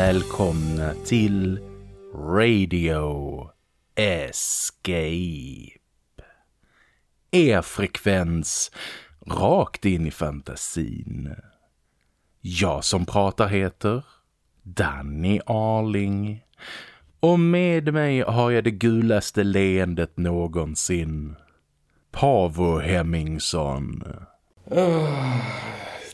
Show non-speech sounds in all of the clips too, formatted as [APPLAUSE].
Välkomna till Radio Escape. Er frekvens rakt in i fantasin. Jag som pratar heter Danny Arling. Och med mig har jag det gulaste leendet någonsin. Pavo Hemmingsson. Uh,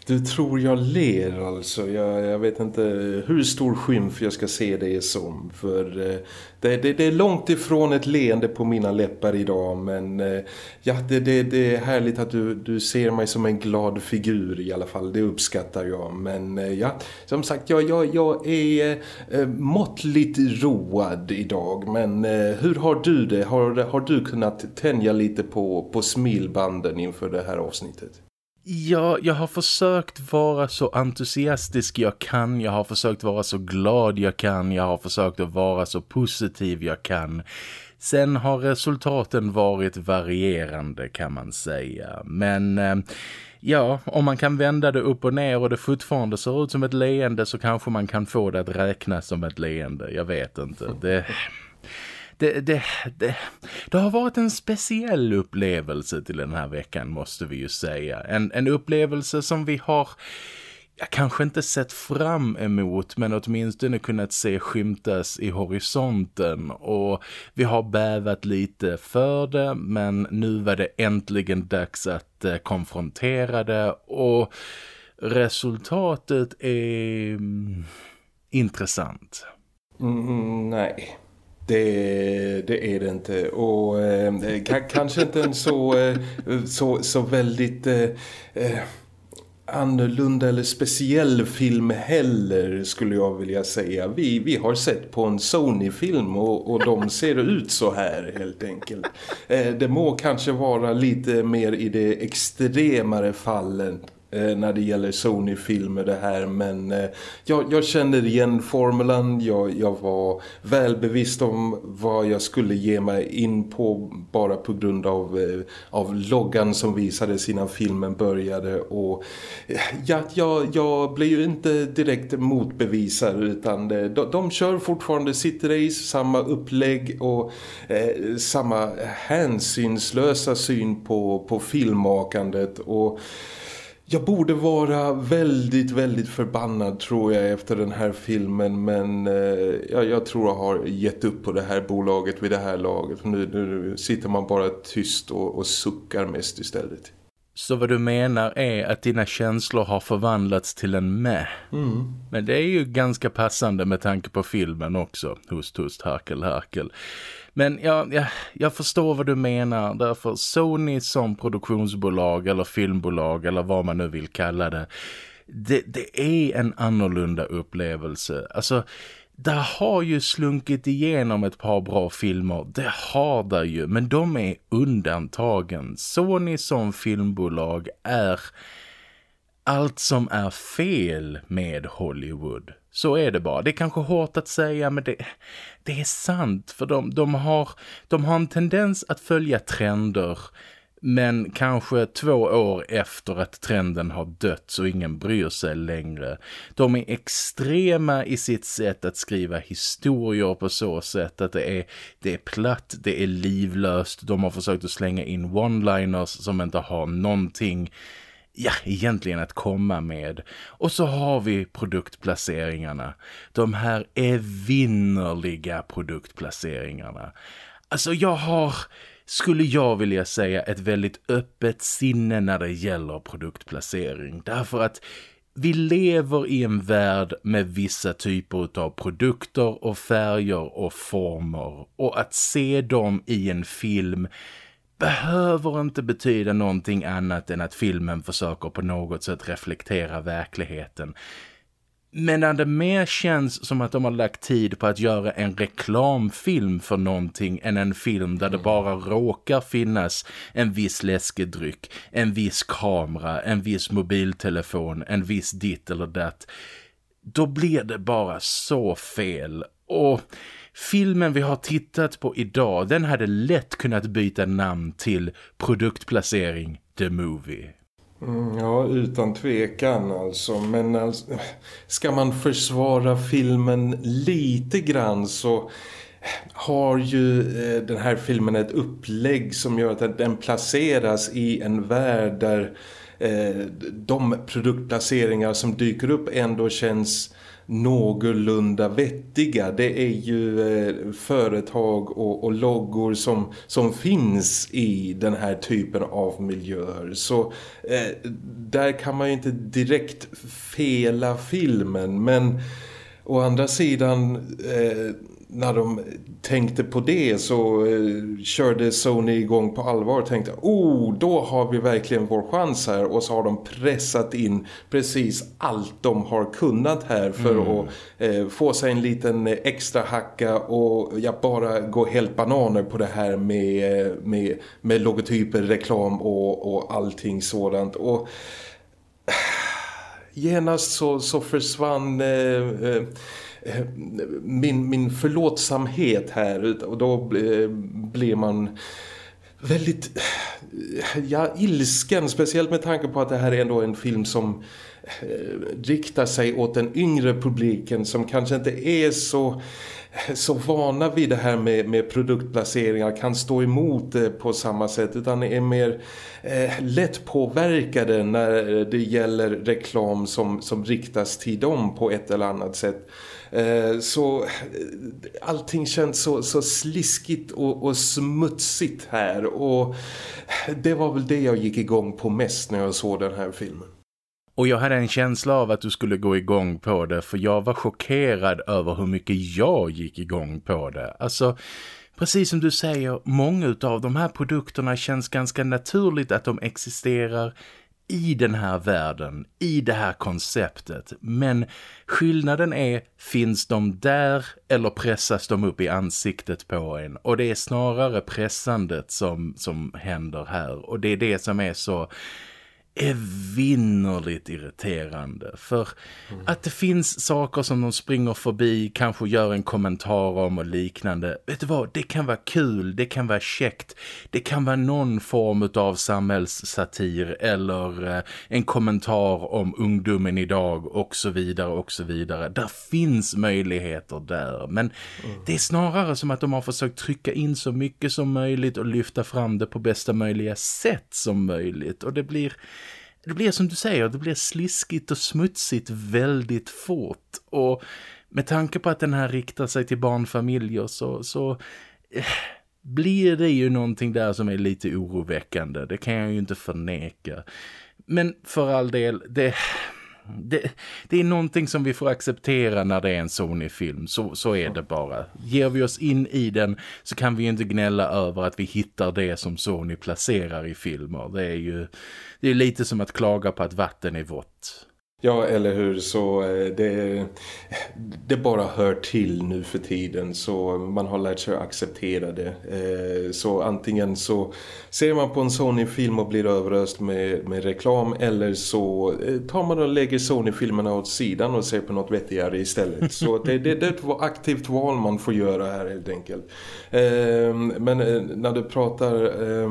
du tror jag ler alltså. Jag, jag, vet inte hur stor skymf jag ska se det som. För eh, det, det, det, är långt ifrån ett leende på mina läppar idag. Men eh, ja, det, det, det, är härligt att du, du ser mig som en glad figur i alla fall. Det uppskattar jag. Men eh, ja, som sagt, jag, jag, jag är måttligt road idag. Men hur har du det? Har, har du kunnat tänja lite på, på smilbanden inför det här avsnittet? Ja, jag har försökt vara så entusiastisk jag kan. Jag har försökt vara så glad jag kan. Jag har försökt att vara så positiv jag kan. Sen har resultaten varit varierande kan man säga. Men eh, ja, om man kan vända det upp och ner och det fortfarande ser ut som ett leende så kanske man kan få det att räknas som ett leende. Jag vet inte. Det det, det, det, det har varit en speciell upplevelse till den här veckan måste vi ju säga. En, en upplevelse som vi har jag kanske inte sett fram emot men åtminstone kunnat se skymtas i horisonten och vi har bävat lite för det men nu var det äntligen dags att eh, konfrontera det och resultatet är mm, intressant. Mm, nej. Det, det är det inte och eh, kanske inte en så, eh, så, så väldigt eh, eh, annorlunda eller speciell film heller skulle jag vilja säga. Vi, vi har sett på en Sony-film och, och de ser ut så här helt enkelt. Eh, det må kanske vara lite mer i det extremare fallen Eh, när det gäller Sony-filmer det här men eh, jag, jag känner igen formulan, jag, jag var väl bevisst om vad jag skulle ge mig in på bara på grund av, eh, av loggan som visades innan filmen började och eh, ja, jag, jag blev ju inte direkt motbevisad utan eh, de, de kör fortfarande sitt race, samma upplägg och eh, samma hänsynslösa syn på, på filmmakandet och jag borde vara väldigt, väldigt förbannad tror jag efter den här filmen men eh, jag, jag, tror jag har gett upp på det här bolaget vid det här laget. Nu, nu sitter man bara tyst och, och suckar mest istället. Så vad du menar är att dina känslor har förvandlats till en med. Mm. Men det är ju ganska passande med tanke på filmen också. Hust, hust, harkel, harkel. Men jag, jag, jag förstår vad du menar. Därför Sony som produktionsbolag eller filmbolag eller vad man nu vill kalla det. Det, det är en annorlunda upplevelse. Alltså det har ju slunkit igenom ett par bra filmer, det har det ju, men de är undantagen. Sony som filmbolag är allt som är fel med Hollywood. Så är det bara. Det är kanske hårt att säga men det, det är sant för de, de, har, de har en tendens att följa trender men kanske två år efter att trenden har dött så ingen bryr sig längre. De är extrema i sitt sätt att skriva historier på så sätt att det är, det är platt, det är livlöst. De har försökt att slänga in one-liners som inte har någonting ja, egentligen att komma med. Och så har vi produktplaceringarna. De här evinnerliga produktplaceringarna. Alltså jag har, skulle jag vilja säga, ett väldigt öppet sinne när det gäller produktplacering. Därför att vi lever i en värld med vissa typer av produkter och färger och former. Och att se dem i en film behöver inte betyda någonting annat än att filmen försöker på något sätt reflektera verkligheten. Men när det mer känns som att de har lagt tid på att göra en reklamfilm för någonting än en film där det bara råkar finnas en viss läskedryck, en viss kamera, en viss mobiltelefon, en viss ditt eller datt. Då blir det bara så fel. Och Filmen vi har tittat på idag, den hade lätt kunnat byta namn till produktplacering The Movie. Mm, ja, utan tvekan alltså. Men alltså, ska man försvara filmen lite grann så har ju eh, den här filmen ett upplägg som gör att den placeras i en värld där eh, de produktplaceringar som dyker upp ändå känns någorlunda vettiga. Det är ju eh, företag och, och loggor som, som finns i den här typen av miljöer. Så eh, där kan man ju inte direkt fela filmen men å andra sidan... Eh, när de tänkte på det så eh, körde Sony igång på allvar och tänkte oh, då har vi verkligen vår chans här och så har de pressat in precis allt de har kunnat här för mm. att eh, få sig en liten extra hacka och ja, bara gå helt bananer på det här med, med, med logotyper, reklam och, och allting sådant och [SIGHS] genast så, så försvann eh, eh Eh, min, min förlåtsamhet här och då blir man väldigt ja, ilsken speciellt med tanke på att det här är ändå en film som eh, riktar sig åt den yngre publiken som kanske inte är så så vana vid det här med, med produktplaceringar kan stå emot det på samma sätt utan är mer eh, lätt påverkade när det gäller reklam som, som riktas till dem på ett eller annat sätt. Eh, så eh, allting känns så, så sliskigt och, och, smutsigt här och det var väl det jag gick igång på mest när jag såg den här filmen. Och jag hade en känsla av att du skulle gå igång på det för jag var chockerad över hur mycket jag gick igång på det. Alltså, precis som du säger, många av de här produkterna känns ganska naturligt att de existerar i den här världen, i det här konceptet. Men skillnaden är, finns de där eller pressas de upp i ansiktet på en? Och det är snarare pressandet som, som händer här. Och det är det som är så evinnerligt irriterande. För mm. att det finns saker som de springer förbi, kanske gör en kommentar om och liknande. Vet du vad, det kan vara kul, det kan vara käckt. Det kan vara någon form av samhällssatir eller eh, en kommentar om ungdomen idag och så vidare och så vidare. Där finns möjligheter där. Men mm. det är snarare som att de har försökt trycka in så mycket som möjligt och lyfta fram det på bästa möjliga sätt som möjligt. Och det blir det blir som du säger, det blir sliskigt och smutsigt väldigt fort. Och med tanke på att den här riktar sig till barnfamiljer så, så eh, blir det ju någonting där som är lite oroväckande. Det kan jag ju inte förneka. Men för all del, det det, det, är någonting som vi får acceptera när det är en Sony-film. Så, så är det bara. Ger vi oss in i den så kan vi ju inte gnälla över att vi hittar det som Sony placerar i filmer. Det är ju det är lite som att klaga på att vatten är vått. Ja, eller hur? Så eh, det, det bara hör till nu för tiden så man har lärt sig att acceptera det. Eh, så antingen så ser man på en Sony-film och blir överöst med, med reklam eller så eh, tar man och lägger Sony-filmerna åt sidan och ser på något vettigare istället. [LAUGHS] Så det, det, det är ett aktivt val man får göra här helt enkelt. Men när du pratar eh,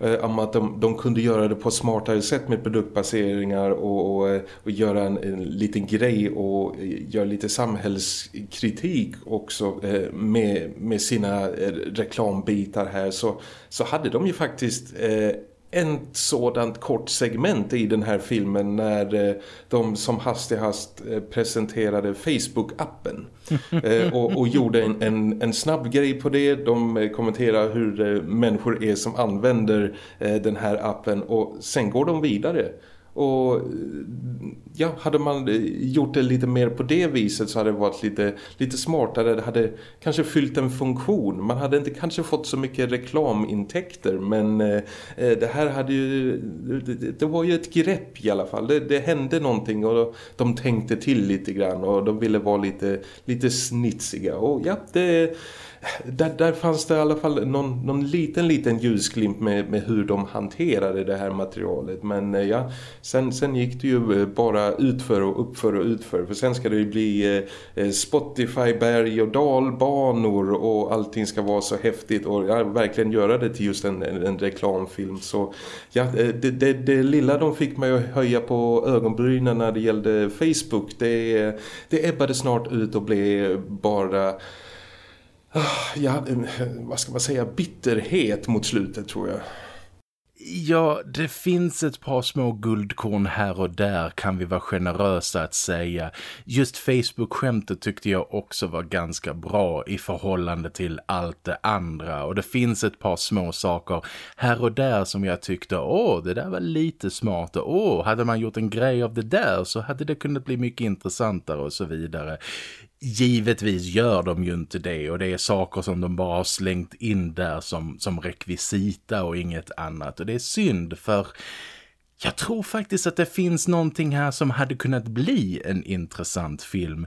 Eh, om att de, de, kunde göra det på smartare sätt med produktbaseringar och, och, eh, och göra en, en, liten grej och eh, göra lite samhällskritik också med, med sina reklambitar här. Så, så hade de ju faktiskt en sådant kort segment i den här filmen när eh, de som hastigast eh, presenterade Facebook-appen [LAUGHS] eh, och, och, gjorde en, en, en, snabb grej på det. De kommenterar hur människor är som använder den här appen och sen går de vidare. Och ja, hade man gjort det lite mer på det viset så hade det varit lite, lite smartare. Det hade kanske fyllt en funktion. Man hade inte kanske fått så mycket reklamintäkter men eh, det här hade ju, det, det, var ju ett grepp i alla fall. Det, det hände någonting och de tänkte till lite grann och de ville vara lite, lite snitsiga. Och ja, det där, där fanns det i alla fall någon, någon liten, liten ljusglimt med, med hur de hanterade det här materialet. Men eh, ja, Sen, sen gick det ju eh, bara utför och uppför och utför. För sen ska det ju bli eh, eh, Spotify, berg och dalbanor och allting ska vara så häftigt och ja, verkligen göra det till just en, en, en reklamfilm. Så ja, det, det, det, lilla de fick mig att höja på ögonbrynen när det gällde Facebook, det, det ebbade snart ut och blev bara ja, vad ska man säga, bitterhet mot slutet tror jag. Ja, det finns ett par små guldkorn här och där kan vi vara generösa att säga. Just Facebook-skämtet tyckte jag också var ganska bra i förhållande till allt det andra. Och det finns ett par små saker här och där som jag tyckte, åh det där var lite smart. Och åh, hade man gjort en grej av det där så hade det kunnat bli mycket intressantare och så vidare. Givetvis gör de ju inte det och det är saker som de bara har slängt in där som, som rekvisita och inget annat. Och det är synd för jag tror faktiskt att det finns någonting här som hade kunnat bli en intressant film.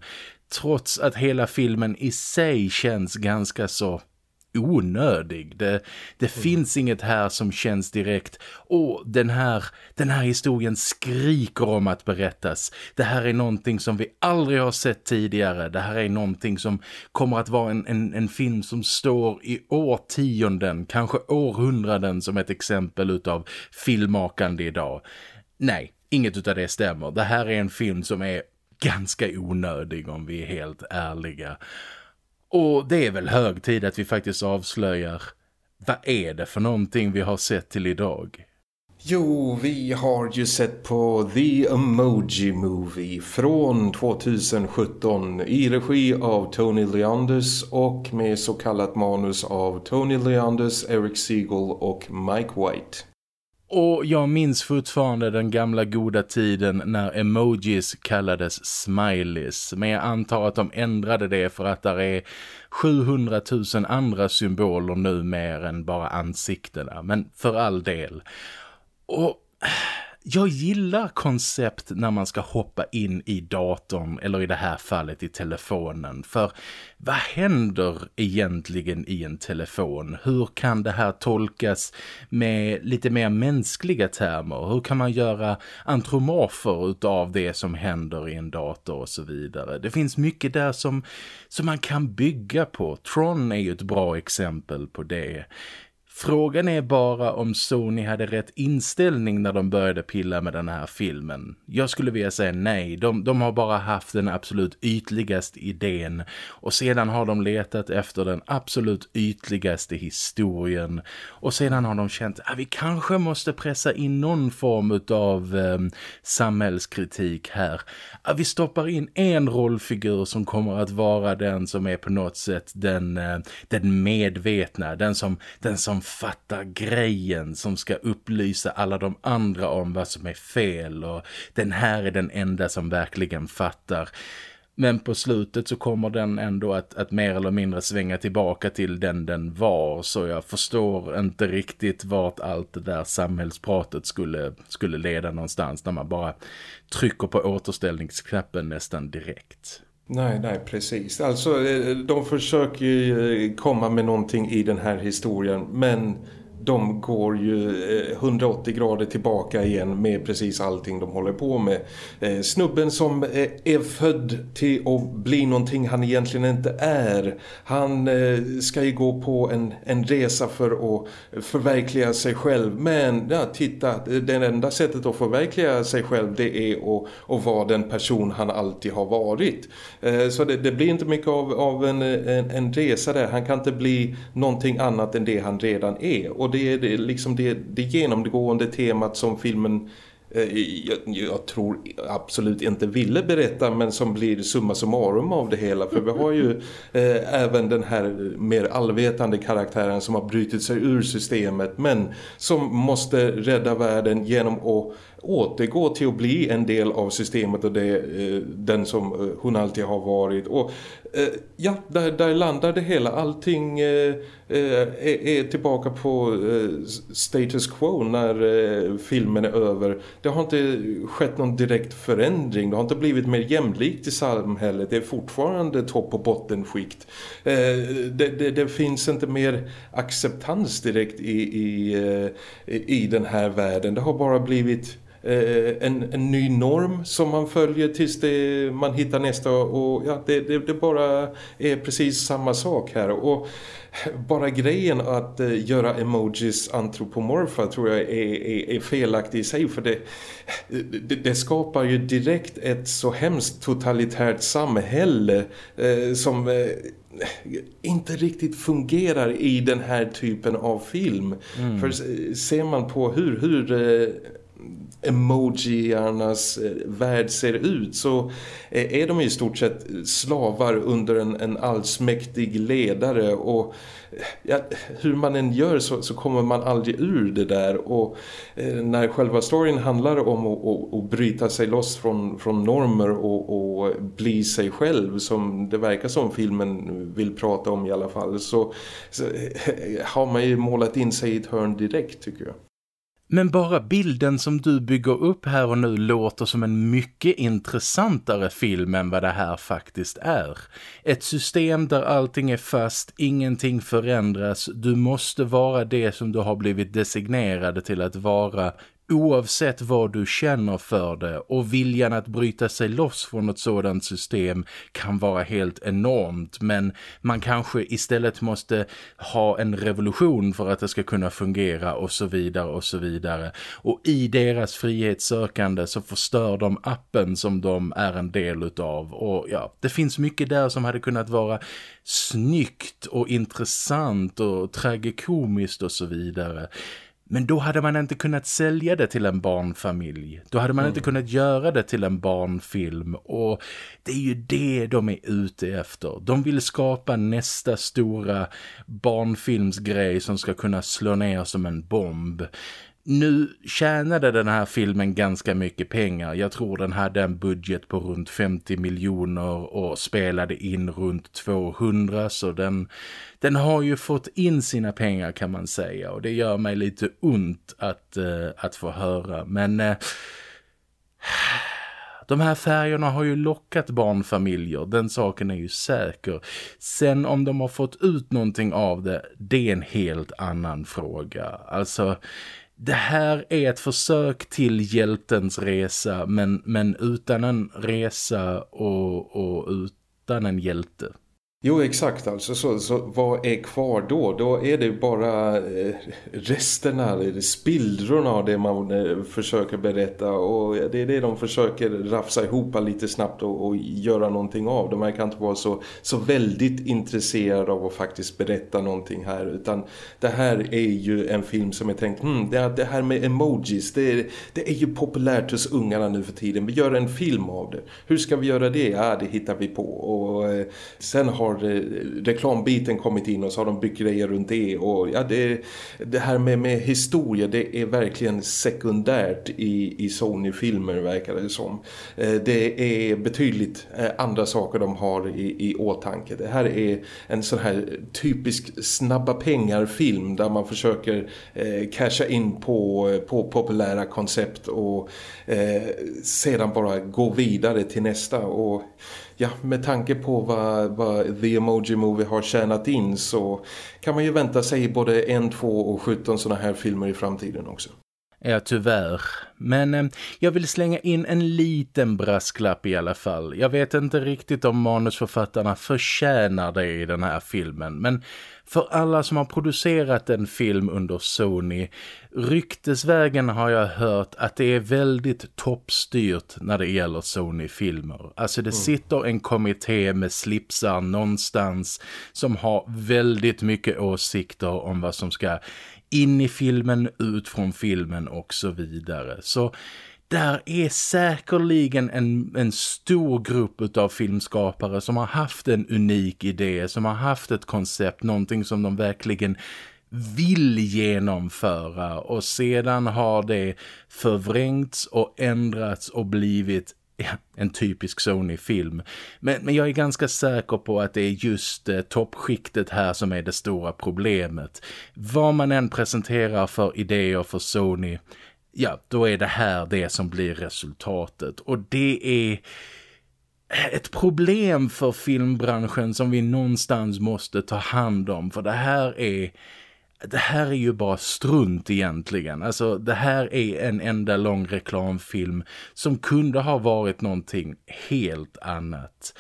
Trots att hela filmen i sig känns ganska så onödig. Det, det mm. finns inget här som känns direkt och den här, den här historien skriker om att berättas. Det här är någonting som vi aldrig har sett tidigare. Det här är någonting som kommer att vara en, en, en film som står i årtionden, kanske århundraden som ett exempel utav filmmakande idag. Nej, inget utav det stämmer. Det här är en film som är ganska onödig om vi är helt ärliga. Och det är väl hög tid att vi faktiskt avslöjar vad är det för någonting vi har sett till idag? Jo, vi har ju sett på The Emoji Movie från 2017 i regi av Tony Leanders och med så kallat manus av Tony Leanders, Eric Siegel och Mike White. Och jag minns fortfarande den gamla goda tiden när emojis kallades smileys. Men jag antar att de ändrade det för att där är 700 000 andra symboler nu mer än bara ansiktena. Men för all del. Och jag gillar koncept när man ska hoppa in i datorn eller i det här fallet i telefonen. För vad händer egentligen i en telefon? Hur kan det här tolkas med lite mer mänskliga termer? Hur kan man göra antromorfer utav det som händer i en dator och så vidare? Det finns mycket där som, som man kan bygga på. Tron är ju ett bra exempel på det. Frågan är bara om Sony hade rätt inställning när de började pilla med den här filmen. Jag skulle vilja säga nej. De, de har bara haft den absolut ytligaste idén och sedan har de letat efter den absolut ytligaste historien och sedan har de känt att ah, vi kanske måste pressa in någon form av eh, samhällskritik här. Ah, vi stoppar in en rollfigur som kommer att vara den som är på något sätt den, eh, den medvetna, den som, den som fattar grejen som ska upplysa alla de andra om vad som är fel och den här är den enda som verkligen fattar. Men på slutet så kommer den ändå att, att mer eller mindre svänga tillbaka till den den var. Så jag förstår inte riktigt vart allt det där samhällspratet skulle, skulle leda någonstans. När man bara trycker på återställningsknappen nästan direkt. Nej, nej, precis. Alltså, eh, de försöker ju eh, komma med någonting i den här historien, men de går ju eh, 180 grader tillbaka igen med precis allting de håller på med. Eh, snubben som eh, är född till att bli någonting han egentligen inte är. Han ska ju gå på en, en resa för att förverkliga sig själv. Men ja, titta, det enda sättet att förverkliga sig själv det är att, att vara den person han alltid har varit. Så det, det blir inte mycket av, av en, en, en resa där. Han kan inte bli någonting annat än det han redan är. Och det är det, liksom det, det genomgående temat som filmen eh, jag, jag, tror absolut inte ville berätta men som blir summa summarum av det hela. För vi har ju [LAUGHS] eh, även den här mer allvetande karaktären som har brutit sig ur systemet men som måste rädda världen genom att återgå till att bli en del av systemet och det, eh, den som eh, hon alltid har varit. Och eh, ja, där, där landar det hela. Allting eh, eh, är, är tillbaka på status quo när filmen är över. Det har inte skett någon direkt förändring. Det har inte blivit mer jämlikt i samhället. Det är fortfarande topp- och bottenskikt. Det, det, det finns inte mer acceptans direkt i, i, i den här världen. Det har bara blivit en, en ny norm som man följer tills det, man hittar nästa och ja, det, det, det bara är precis samma sak här och bara grejen att uh, göra emojis antropomorfa tror jag är, är, är felaktig i sig för det, det, det, skapar ju direkt ett så hemskt totalitärt samhälle uh, som uh, inte riktigt fungerar i den här typen av film. Mm. För ser man på hur, hur emojiarnas emojiernas eh, värld ser ut så eh, är de i stort sett slavar under en, en allsmäktig ledare och eh, ja, hur man än gör så, så, kommer man aldrig ur det där och eh, när själva storyn handlar om att, att, att bryta sig loss från, från normer och, och, bli sig själv som det verkar som filmen vill prata om i alla fall så, så har man ju målat in sig i ett hörn direkt tycker jag. Men bara bilden som du bygger upp här och nu låter som en mycket intressantare film än vad det här faktiskt är. Ett system där allting är fast, ingenting förändras, du måste vara det som du har blivit designerade till att vara oavsett vad du känner för det och viljan att bryta sig loss från ett sådant system kan vara helt enormt. Men man kanske istället måste ha en revolution för att det ska kunna fungera och så vidare och så vidare. Och i deras frihetssökande så förstör de appen som de är en del utav. Och ja, det finns mycket där som hade kunnat vara snyggt och intressant och tragikomiskt och så vidare men då hade man inte kunnat sälja det till en barnfamilj. Då hade man mm. inte kunnat göra det till en barnfilm. Och det är ju det de är ute efter. De vill skapa nästa stora barnfilmsgrej som ska kunna slå ner som en bomb. Nu tjänade den här filmen ganska mycket pengar. Jag tror den hade en budget på runt 50 miljoner och spelade in runt 200 så den, den har ju fått in sina pengar kan man säga och det gör mig lite ont att, eh, att få höra. Men eh, de här färgerna har ju lockat barnfamiljer, den saken är ju säker. Sen om de har fått ut någonting av det, det är en helt annan fråga. Alltså det här är ett försök till hjältens resa men, men utan en resa och, och utan en hjälte. Jo, exakt alltså. Så, så vad är kvar då? Då är det bara eh, resterna, spillrorna av det man eh, försöker berätta och det är det de försöker rafsa ihop lite snabbt och, och göra någonting av. De verkar inte vara så, så väldigt intresserade av att faktiskt berätta någonting här utan det här är ju en film som är tänkt, hmm, det, det här med emojis, det är, det är ju populärt hos ungarna nu för tiden. Vi gör en film av det. Hur ska vi göra det? Ja, det hittar vi på. Och eh, sen har har eh, reklambiten kommit in och så har de byggt grejer runt det och ja, det, det här med, med historia det är verkligen sekundärt i, i Sony-filmer verkar det som. Eh, det är betydligt eh, andra saker de har i, i åtanke. Det här är en sån här typisk snabba pengar-film där man försöker eh, casha in på, på populära koncept och eh, sedan bara gå vidare till nästa och ja, med tanke på vad, vad The Emoji Movie har tjänat in så kan man ju vänta sig både en, två och 17 sådana här filmer i framtiden också. Ja, tyvärr. Men eh, jag vill slänga in en liten brasklapp i alla fall. Jag vet inte riktigt om manusförfattarna förtjänar det i den här filmen. Men för alla som har producerat en film under Sony, ryktesvägen har jag hört att det är väldigt toppstyrt när det gäller Sony-filmer. Alltså det mm. sitter en kommitté med slipsar någonstans som har väldigt mycket åsikter om vad som ska in i filmen, ut från filmen och så vidare. Så där är säkerligen en, en stor grupp av filmskapare som har haft en unik idé, som har haft ett koncept, någonting som de verkligen vill genomföra och sedan har det förvrängts och ändrats och blivit en typisk Sony-film. Men, men jag är ganska säker på att det är just eh, toppskiktet här som är det stora problemet. Vad man än presenterar för idéer för Sony, ja, då är det här det som blir resultatet. Och det är ett problem för filmbranschen som vi någonstans måste ta hand om. För det här är det här är ju bara strunt egentligen. Alltså det här är en enda lång reklamfilm som kunde ha varit någonting helt annat.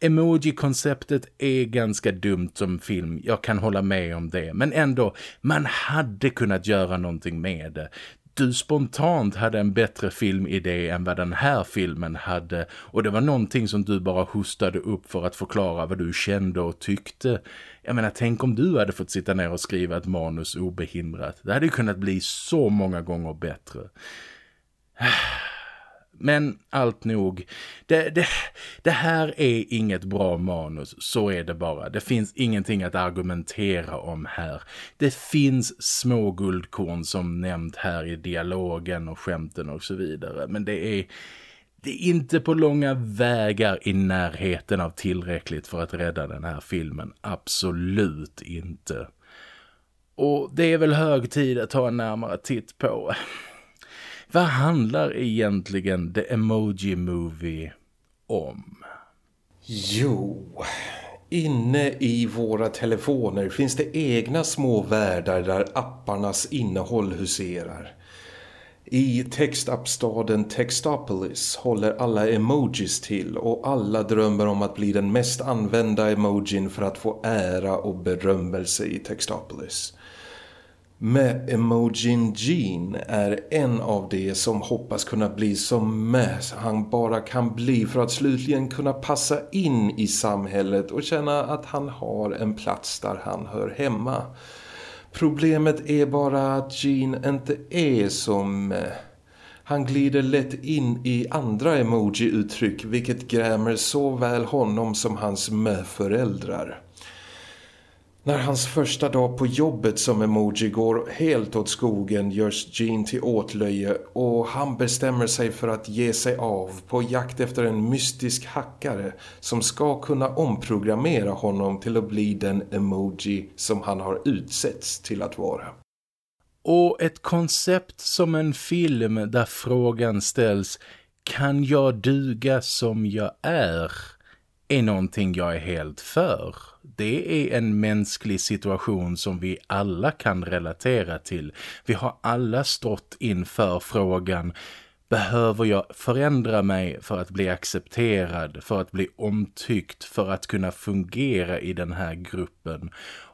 Emoji-konceptet är ganska dumt som film, jag kan hålla med om det. Men ändå, man hade kunnat göra någonting med det du spontant hade en bättre filmidé än vad den här filmen hade och det var någonting som du bara hostade upp för att förklara vad du kände och tyckte. Jag menar, tänk om du hade fått sitta ner och skriva ett manus obehindrat. Det hade ju kunnat bli så många gånger bättre. [SIGHS] Men allt nog, det, det, det, här är inget bra manus, så är det bara. Det finns ingenting att argumentera om här. Det finns små guldkorn som nämnt här i dialogen och skämten och så vidare. Men det är, det är inte på långa vägar i närheten av tillräckligt för att rädda den här filmen. Absolut inte. Och det är väl hög tid att ta en närmare titt på vad handlar egentligen The Emoji Movie om? Jo, inne i våra telefoner finns det egna små världar där apparnas innehåll huserar. I textappstaden Textopolis håller alla emojis till och alla drömmer om att bli den mest använda emojin för att få ära och berömmelse i Textopolis med emojin Gene är en av de som hoppas kunna bli som med han bara kan bli för att slutligen kunna passa in i samhället och känna att han har en plats där han hör hemma. Problemet är bara att Gene inte är som. Eh, han glider lätt in i andra emoji-uttryck vilket grämer såväl honom som hans med-föräldrar. När hans första dag på jobbet som emoji går helt åt skogen görs Gene till åtlöje och han bestämmer sig för att ge sig av på jakt efter en mystisk hackare som ska kunna omprogrammera honom till att bli den emoji som han har utsetts till att vara. Och ett koncept som en film där frågan ställs kan jag duga som jag är är någonting jag är helt för det är en mänsklig situation som vi alla kan relatera till. Vi har alla stått inför frågan Behöver jag förändra mig för att bli accepterad, för att bli omtyckt, för att kunna fungera i den här gruppen?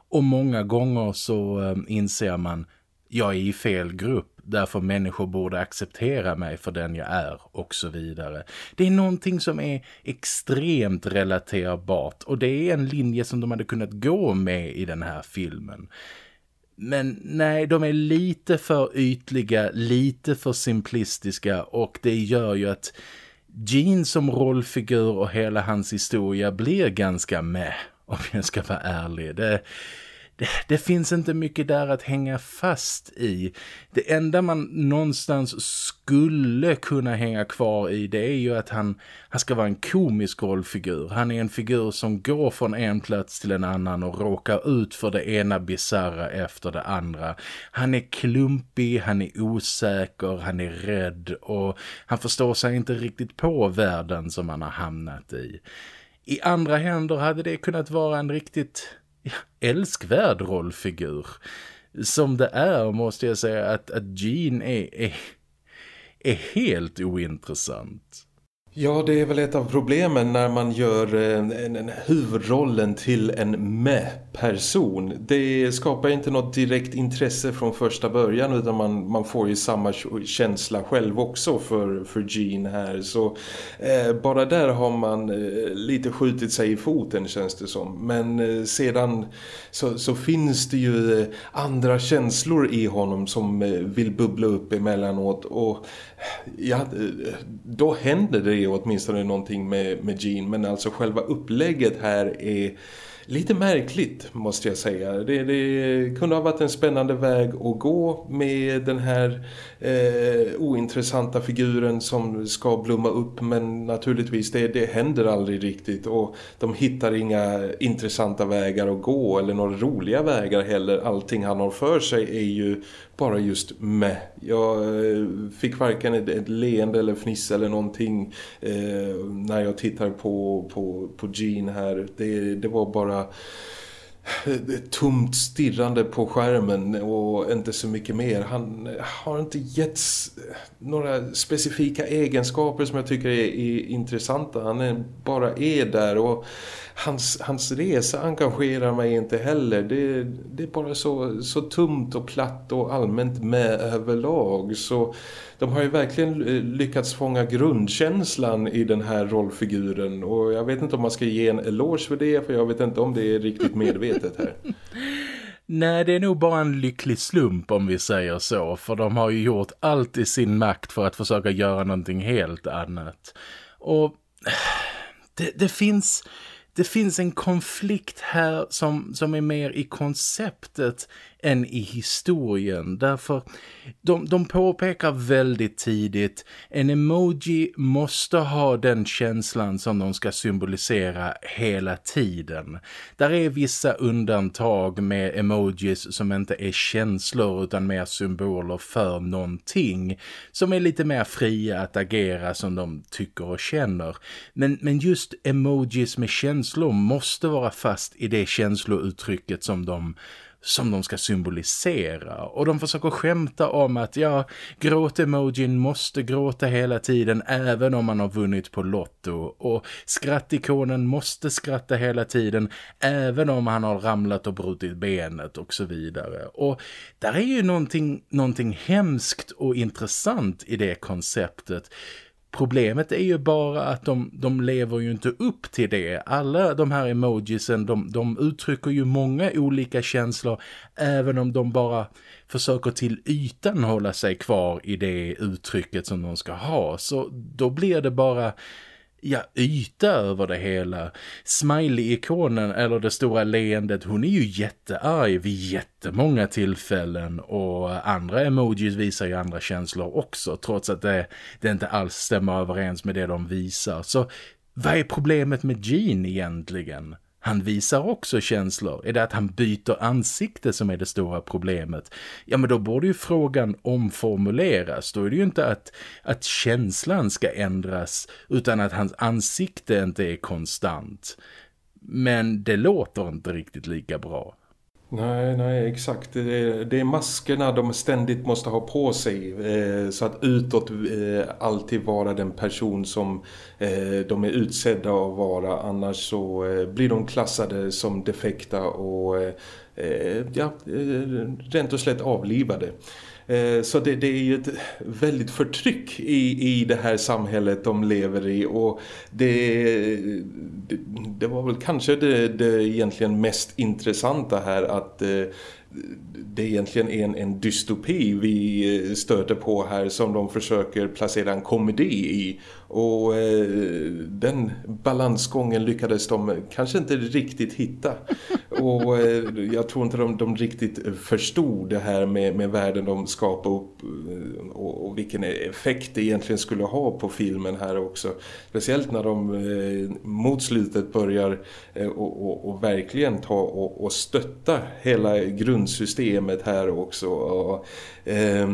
Och många gånger så eh, inser man, jag är i fel grupp därför människor borde acceptera mig för den jag är och så vidare. Det är någonting som är extremt relaterbart och det är en linje som de hade kunnat gå med i den här filmen. Men nej, de är lite för ytliga, lite för simplistiska och det gör ju att Gene som rollfigur och hela hans historia blir ganska med om jag ska vara ärlig. Det, det, [LAUGHS] det, finns inte mycket där att hänga fast i. Det enda man någonstans skulle kunna hänga kvar i det är ju att han, han ska vara en komisk rollfigur. Han är en figur som går från en plats till en annan och råkar ut för det ena bizarra efter det andra. Han är klumpig, han är osäker, han är rädd och han förstår sig inte riktigt på världen som han har hamnat i. I andra händer hade det kunnat vara en riktigt älskvärd rollfigur. Som det är måste jag säga att, att Jean är, är, är helt ointressant. Ja, det är väl ett av problemen när man gör eh, en, en huvudrollen till en med-person. Det skapar inte något direkt intresse från första början utan man, man får ju samma känsla själv också för, för Gene här. Så eh, bara där har man eh, lite skjutit sig i foten känns det som. Men eh, sedan så, så, finns det ju eh, andra känslor i honom som eh, vill bubbla upp emellanåt och ja, eh, då händer det åtminstone någonting med, med Gene men alltså själva upplägget här är lite märkligt måste jag säga. Det, det, kunde ha varit en spännande väg att gå med den här eh, ointressanta figuren som ska blomma upp men naturligtvis det, det händer aldrig riktigt och de hittar inga intressanta vägar att gå eller några roliga vägar heller. Allting han har för sig är ju bara just med. Jag eh, fick varken ett, ett leende eller fniss eller någonting eh, när jag tittar på, på, på Jean här. Det, det var bara eh, tomt stirrande på skärmen och inte så mycket mer. Han eh, har inte getts några specifika egenskaper som jag tycker är, är intressanta. Han är, bara är där och hans, hans resa engagerar mig inte heller. Det, det är bara så, så tumt och platt och allmänt med överlag. Så de har ju verkligen lyckats fånga grundkänslan i den här rollfiguren. Och jag vet inte om man ska ge en eloge för det, för jag vet inte om det är riktigt medvetet här. [LAUGHS] Nej, det är nog bara en lycklig slump om vi säger så. För de har ju gjort allt i sin makt för att försöka göra någonting helt annat. Och [SIGHS] det, det finns det finns en konflikt här som, som är mer i konceptet än i historien. Därför de, de påpekar väldigt tidigt en emoji måste ha den känslan som de ska symbolisera hela tiden. Där är vissa undantag med emojis som inte är känslor utan mer symboler för någonting. Som är lite mer fria att agera som de tycker och känner. Men, men just emojis med känslor måste vara fast i det känslouttrycket som de som de ska symbolisera. Och de försöker skämta om att ja, gråt-emojin måste gråta hela tiden även om man har vunnit på lotto. Och skrattikonen måste skratta hela tiden även om han har ramlat och brutit benet och så vidare. Och där är ju någonting, någonting hemskt och intressant i det konceptet. Problemet är ju bara att de, de lever ju inte upp till det. Alla de här emojisen, de, de uttrycker ju många olika känslor även om de bara försöker till ytan hålla sig kvar i det uttrycket som de ska ha. Så då blir det bara ja, yta över det hela. Smiley-ikonen eller det stora leendet, hon är ju jättearg vid jättemånga tillfällen och andra emojis visar ju andra känslor också trots att det, det inte alls stämmer överens med det de visar. Så vad är problemet med Jean egentligen? Han visar också känslor. Är det att han byter ansikte som är det stora problemet? Ja men då borde ju frågan omformuleras. Då är det ju inte att, att känslan ska ändras utan att hans ansikte inte är konstant. Men det låter inte riktigt lika bra. Nej, nej, exakt. Det är, maskerna de ständigt måste ha på sig eh, så att utåt eh, alltid vara den person som eh, de är utsedda att vara. Annars så blir de klassade som defekta och ja, rent och slätt avlivade. Eh, så det, det, är ju ett väldigt förtryck i, i det här samhället de lever i. Och det, det, det var väl kanske det, det egentligen mest intressanta här att eh, det egentligen är en, en dystopi vi eh, stöter på här som de försöker placera en komedi i och eh, den balansgången lyckades de kanske inte riktigt hitta. Och eh, jag tror inte de, de riktigt förstod det här med, med världen de skapade upp eh, och, och, vilken effekt det egentligen skulle ha på filmen här också. Speciellt när de eh, mot slutet börjar eh, och, och, och, verkligen ta och, och stötta hela grundsystemet här också. Och, eh,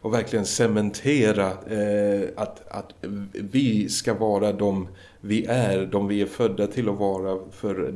och verkligen cementera eh, att, att vi ska vara de vi är, de vi är födda till att vara. För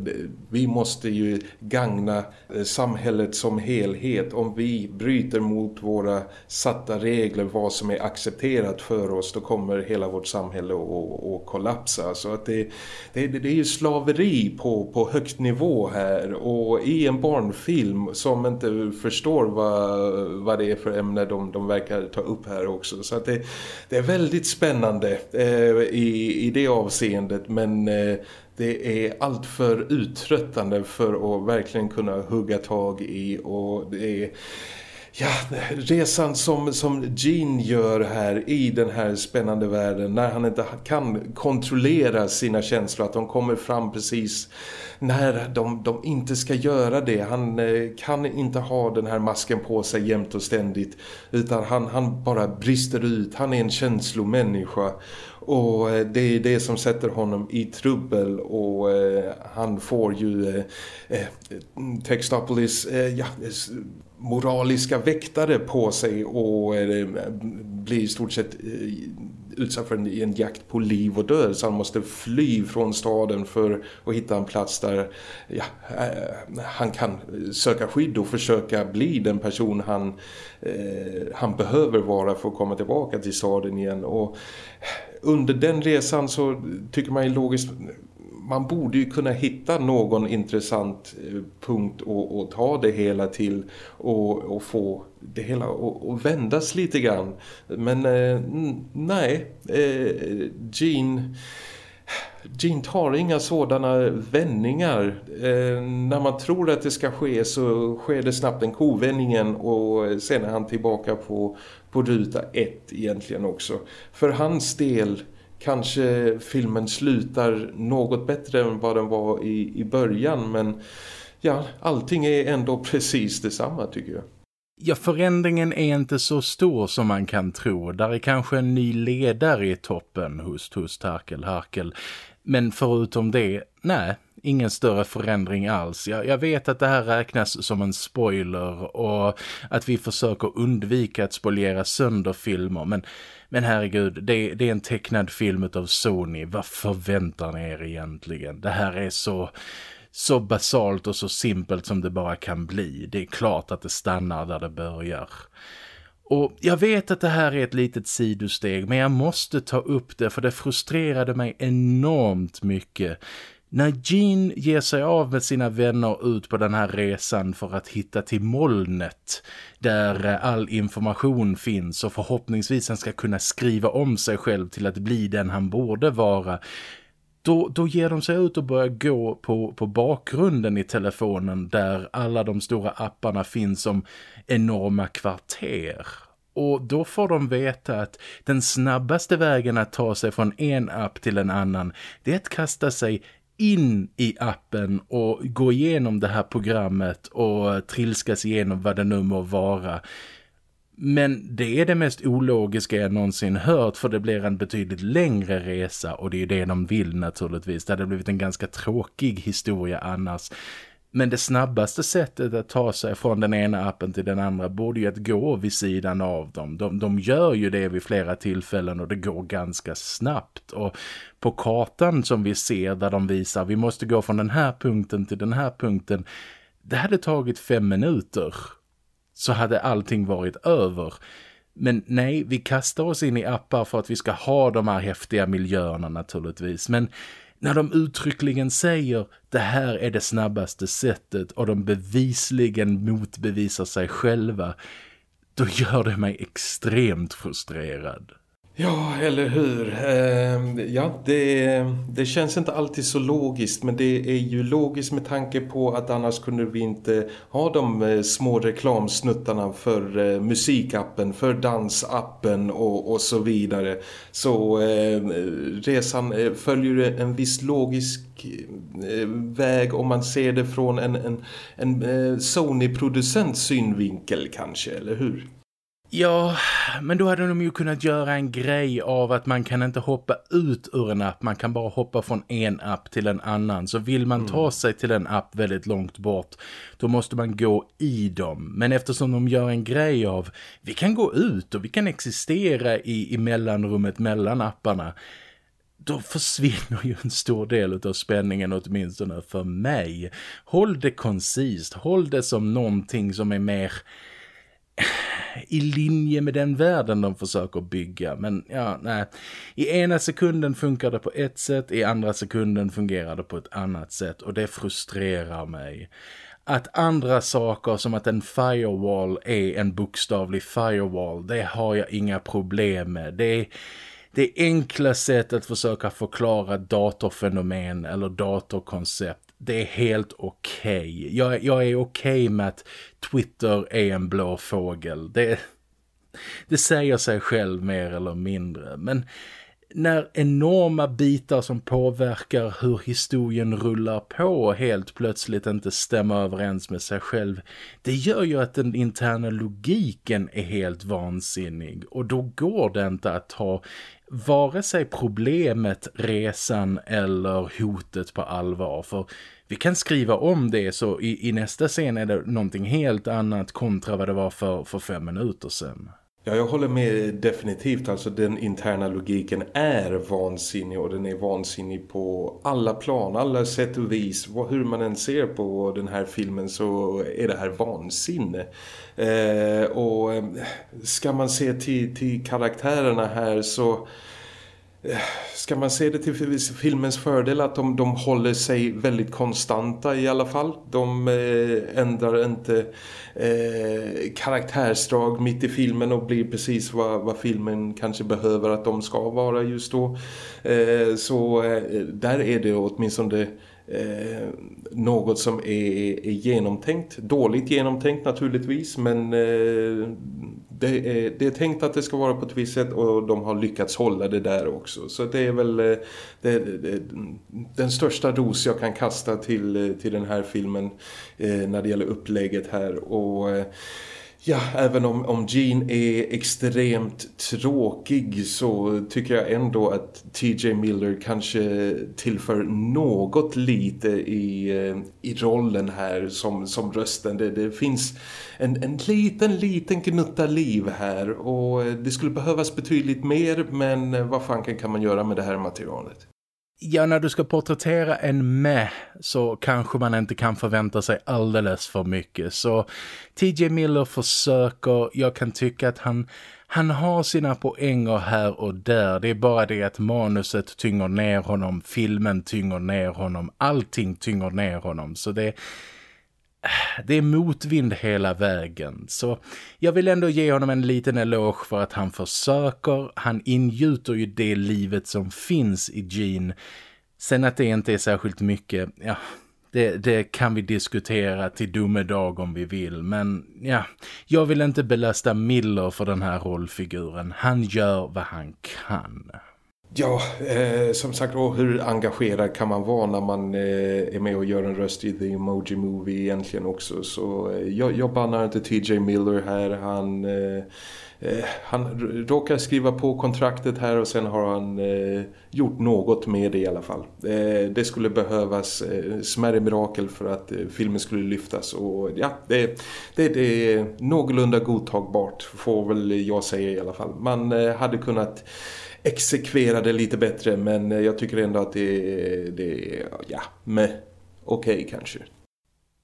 vi måste ju gagna eh, samhället som helhet. Om vi bryter mot våra satta regler, vad som är accepterat för oss, då kommer hela vårt samhälle att, att kollapsa. Så att det, det, det är ju slaveri på, på högt nivå här. Och i en barnfilm som inte förstår vad, vad det är för ämne de, de verkar ta upp här också. Så att det, det är väldigt spännande eh, i, i det avseendet utseendet men eh, det är allt för uttröttande för att verkligen kunna hugga tag i och det är ja, resan som, som Gene gör här i den här spännande världen när han inte kan kontrollera sina känslor, att de kommer fram precis när de, de inte ska göra det. Han eh, kan inte ha den här masken på sig jämt och ständigt utan han, han bara brister ut. Han är en känslomänniska och eh, det är det som sätter honom i trubbel och eh, han får ju eh, eh Textopolis, eh, ja, moraliska väktare på sig och eh, blir i stort sett utsatt för en, en jakt på liv och död. Så han måste fly från staden för att hitta en plats där ja, han kan söka skydd och försöka bli den person han, han behöver vara för att komma tillbaka till staden igen. Och under den resan så tycker man ju logiskt man borde ju kunna hitta någon intressant eh, punkt att ta det hela till och, och få det hela att vändas lite grann. Men eh, nej, eh, Gene... Gene tar inga sådana vändningar. Eh, när man tror att det ska ske så sker det snabbt en kovändningen och sen är han tillbaka på, på ruta ett egentligen också. För hans del kanske filmen slutar något bättre än vad den var i, i början men ja, allting är ändå [LAUGHS] precis detsamma tycker jag. Ja, förändringen är inte så stor som man kan tro. Där är kanske en ny ledare i toppen, hust, hust, harkel, harkel. Men förutom det, nej, ingen större förändring alls. Jag, jag, vet att det här räknas som en spoiler och att vi försöker undvika att spoliera sönder filmer. Men, men herregud, det, det är en tecknad film av Sony. Vad förväntar ni er egentligen? Det här är så så basalt och så simpelt som det bara kan bli. Det är klart att det stannar där det börjar. Och jag vet att det här är ett litet sidosteg men jag måste ta upp det för det frustrerade mig enormt mycket. När Jean ger sig av med sina vänner ut på den här resan för att hitta till molnet där eh, all information finns och förhoppningsvis han ska kunna skriva om sig själv till att bli den han borde vara då, då ger de sig ut och börjar gå på, på bakgrunden i telefonen där alla de stora apparna finns som enorma kvarter. Och då får de veta att den snabbaste vägen att ta sig från en app till en annan det är att kasta sig in i appen och gå igenom det här programmet och trilskas igenom vad det nu må vara. Men det är det mest ologiska jag någonsin hört för det blir en betydligt längre resa och det är ju det de vill naturligtvis. Det hade blivit en ganska tråkig historia annars. Men det snabbaste sättet att ta sig från den ena appen till den andra borde ju att gå vid sidan av dem. De, de gör ju det vid flera tillfällen och det går ganska snabbt. Och på kartan som vi ser där de visar vi måste gå från den här punkten till den här punkten. Det hade tagit fem minuter så hade allting varit över. Men nej, vi kastar oss in i appar för att vi ska ha de här häftiga miljöerna naturligtvis. Men när de uttryckligen säger det här är det snabbaste sättet och de bevisligen motbevisar sig själva, då gör det mig extremt frustrerad. Ja, eller hur? Ehm, ja, det, det känns inte alltid så logiskt men det är ju logiskt med tanke på att annars kunde vi inte ha de eh, små reklamsnuttarna för eh, musikappen, för dansappen och, och så vidare. Så ehm, resan eh, följer en viss logisk väg om man ser det från en, en, en Sony-producents synvinkel kanske, eller hur? Ja, men då hade de ju kunnat göra en grej av att man kan inte hoppa ut ur en app. Man kan bara hoppa från en app till en annan. Så vill man ta mm. sig till en app väldigt långt bort, då måste man gå i dem. Men eftersom de gör en grej av, vi kan gå ut och vi kan existera i, i mellanrummet mellan apparna. Då försvinner ju en stor del av spänningen åtminstone för mig. Håll det koncist, håll det som någonting som är mer i linje med den världen de försöker bygga. Men ja, nej. I ena sekunden funkar det på ett sätt, i andra sekunden fungerar det på ett annat sätt. Och det frustrerar mig. Att andra saker som att en firewall är en bokstavlig firewall, det har jag inga problem med. Det är, det enkla sättet att försöka förklara datorfenomen eller datorkoncept det är helt okej. Okay. Jag, jag, är okej okay med att Twitter är en blå fågel. Det, det säger sig själv mer eller mindre. Men när enorma bitar som påverkar hur historien rullar på helt plötsligt inte stämmer överens med sig själv, det gör ju att den interna logiken är helt vansinnig och då går det inte att ta vare sig problemet, resan eller hotet på allvar. För vi kan skriva om det så i, i nästa scen är det någonting helt annat kontra vad det var för, för fem minuter sedan. Ja, jag håller med definitivt. Alltså den interna logiken är vansinnig och den är vansinnig på alla plan, alla sätt och vis. Hur man än ser på den här filmen så är det här vansinne. Eh, och eh, ska man se till, till karaktärerna här så ska man se det till filmens fördel att de, de håller sig väldigt konstanta i alla fall. De eh, ändrar inte eh, karaktärsdrag mitt i filmen och blir precis vad, vad filmen kanske behöver att de ska vara just då. Eh, så eh, där är det åtminstone eh, något som är, är genomtänkt. Dåligt genomtänkt naturligtvis men eh, det, är, det är tänkt att det ska vara på ett visst sätt och de har lyckats hålla det där också. Så det är väl eh, det, det, den största dos jag kan kasta till, eh, till den här filmen eh, när det gäller upplägget här och eh, Ja, även om, om Gene är extremt tråkig så tycker jag ändå att TJ Miller kanske tillför något lite i, eh, i rollen här som, som rösten. Det, det finns en, en liten, liten gnutta liv här och det skulle behövas betydligt mer men vad fan kan man göra med det här materialet? Ja, när du ska porträttera en med så kanske man inte kan förvänta sig alldeles för mycket. Så TJ Miller försöker, jag kan tycka att han, han har sina poänger här och där. Det är bara det att manuset tynger ner honom, filmen tynger ner honom, allting tynger ner honom. Så det det är motvind hela vägen. Så jag vill ändå ge honom en liten eloge för att han försöker. Han ingjuter ju det livet som finns i Gene. Sen att det inte är särskilt mycket, ja, det, det, kan vi diskutera till domedag om vi vill. Men ja, jag vill inte belasta Miller för den här rollfiguren. Han gör vad han kan. Ja, eh, som sagt, och hur engagerad kan man vara när man eh, är med och gör en röst i The Emoji Movie egentligen också. Så eh, jag, jag bannar inte TJ Miller här. Han, eh, Eh, han råkar skriva på kontraktet här och sen har han eh, gjort något med det i alla fall. Eh, det skulle behövas eh, smärre mirakel för att filmen skulle lyftas. Och ja, det, det, det är någorlunda godtagbart får väl jag säga i alla fall. Man hade kunnat exekvera det lite bättre men jag tycker ändå att det är, det är ja, med okej okay, kanske.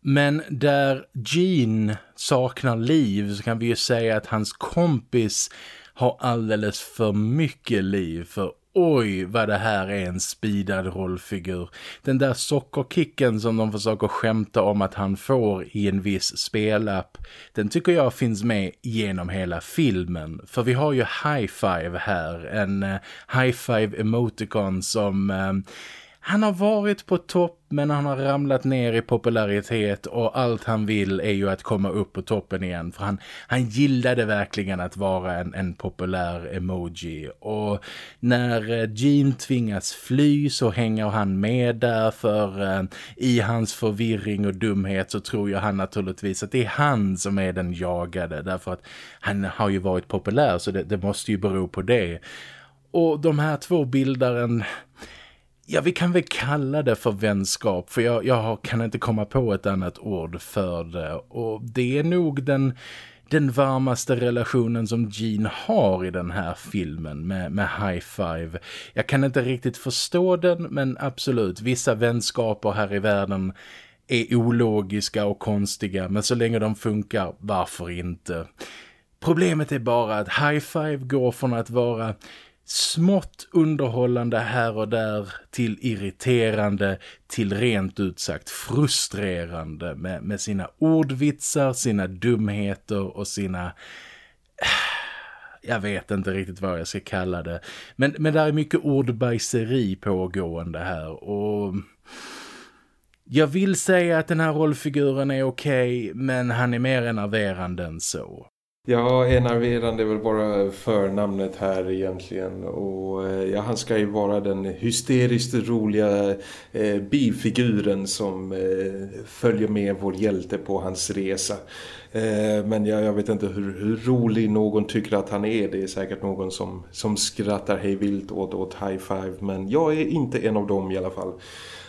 Men där Gene saknar liv så kan vi ju säga att hans kompis har alldeles för mycket liv för oj vad det här är en speedad rollfigur. Den där sockerkicken som de försöker skämta om att han får i en viss spelapp, den tycker jag finns med genom hela filmen. För vi har ju High Five här, en uh, High Five emoticon som... Uh, han har varit på topp men han har ramlat ner i popularitet och allt han vill är ju att komma upp på toppen igen. För han, han gillade verkligen att vara en, en populär emoji. Och när eh, Gene tvingas fly så hänger han med där för eh, i hans förvirring och dumhet så tror jag han naturligtvis att det är han som är den jagade. Därför att han har ju varit populär så det, det måste ju bero på det. Och de här två bildar en Ja, vi kan väl kalla det för vänskap för jag, jag kan inte komma på ett annat ord för det. Och det är nog den, den varmaste relationen som Gene har i den här filmen med, med High Five. Jag kan inte riktigt förstå den men absolut, vissa vänskaper här i världen är ologiska och konstiga men så länge de funkar, varför inte? Problemet är bara att High Five går från att vara smått underhållande här och där till irriterande till rent ut sagt frustrerande med, med sina ordvitsar, sina dumheter och sina... Jag vet inte riktigt vad jag ska kalla det. Men, men där är mycket ordbajseri pågående här och... Jag vill säga att den här rollfiguren är okej okay, men han är mer enerverande än så. Ja, enerverande är väl bara förnamnet här egentligen och eh, ja, han ska ju vara den hysteriskt roliga eh, bifiguren som eh, följer med vår hjälte på hans resa. Eh, men jag, jag vet inte hur, hur, rolig någon tycker att han är. Det är säkert någon som, som skrattar hej vilt åt, åt High Five men jag är inte en av dem i alla fall.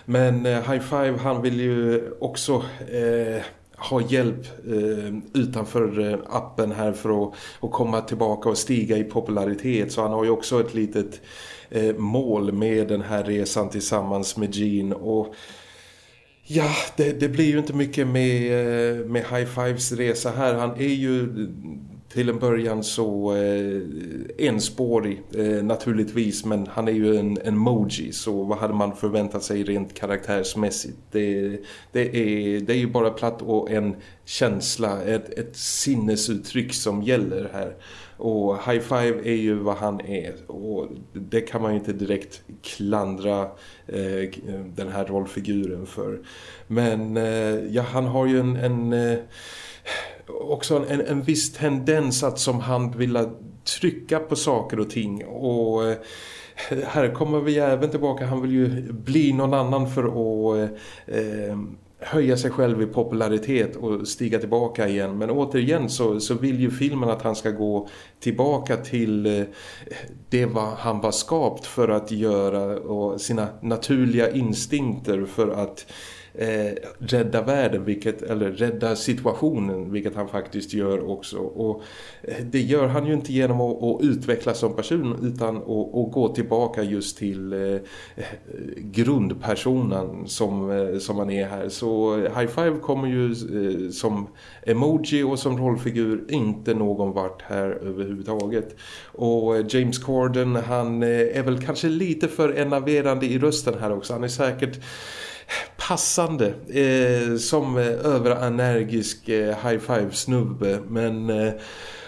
Men eh, High Five han vill ju också... Eh, ha hjälp eh, utanför eh, appen här för att, att, komma tillbaka och stiga i popularitet. Så han har ju också ett litet eh, mål med den här resan tillsammans med Gene. Och ja, det, det blir ju inte mycket med, eh, med High Fives resa här. Han är ju till en början så eh, enspårig eh, naturligtvis men han är ju en, en emoji så vad hade man förväntat sig rent karaktärsmässigt? Det, det, är, det är ju bara platt och en känsla, ett, ett sinnesuttryck som gäller här. Och High Five är ju vad han är och det kan man ju inte direkt klandra eh, eh den här rollfiguren för. Men eh, ja han har ju en, en eh, också en, en viss tendens att som han vilja trycka på saker och ting och eh, här kommer vi även tillbaka, han vill ju bli någon annan för att eh, eh, höja sig själv i popularitet och stiga tillbaka igen. Men återigen så, så vill ju filmen att han ska gå tillbaka till eh, det vad han var skapt för att göra och sina naturliga instinkter för att eh, rädda världen vilket, eller rädda situationen vilket han faktiskt gör också. Och eh, det gör han ju inte genom att, att utvecklas som person utan att, att gå tillbaka just till eh, eh, grundpersonen som, eh, som han är här. Så High Five kommer ju eh, som emoji och som rollfigur inte någon vart här överhuvudtaget. Och eh, James Corden han är väl kanske lite för enerverande i rösten här också. Han är säkert passande eh, som eh, överenergisk eh, high five snubbe men eh,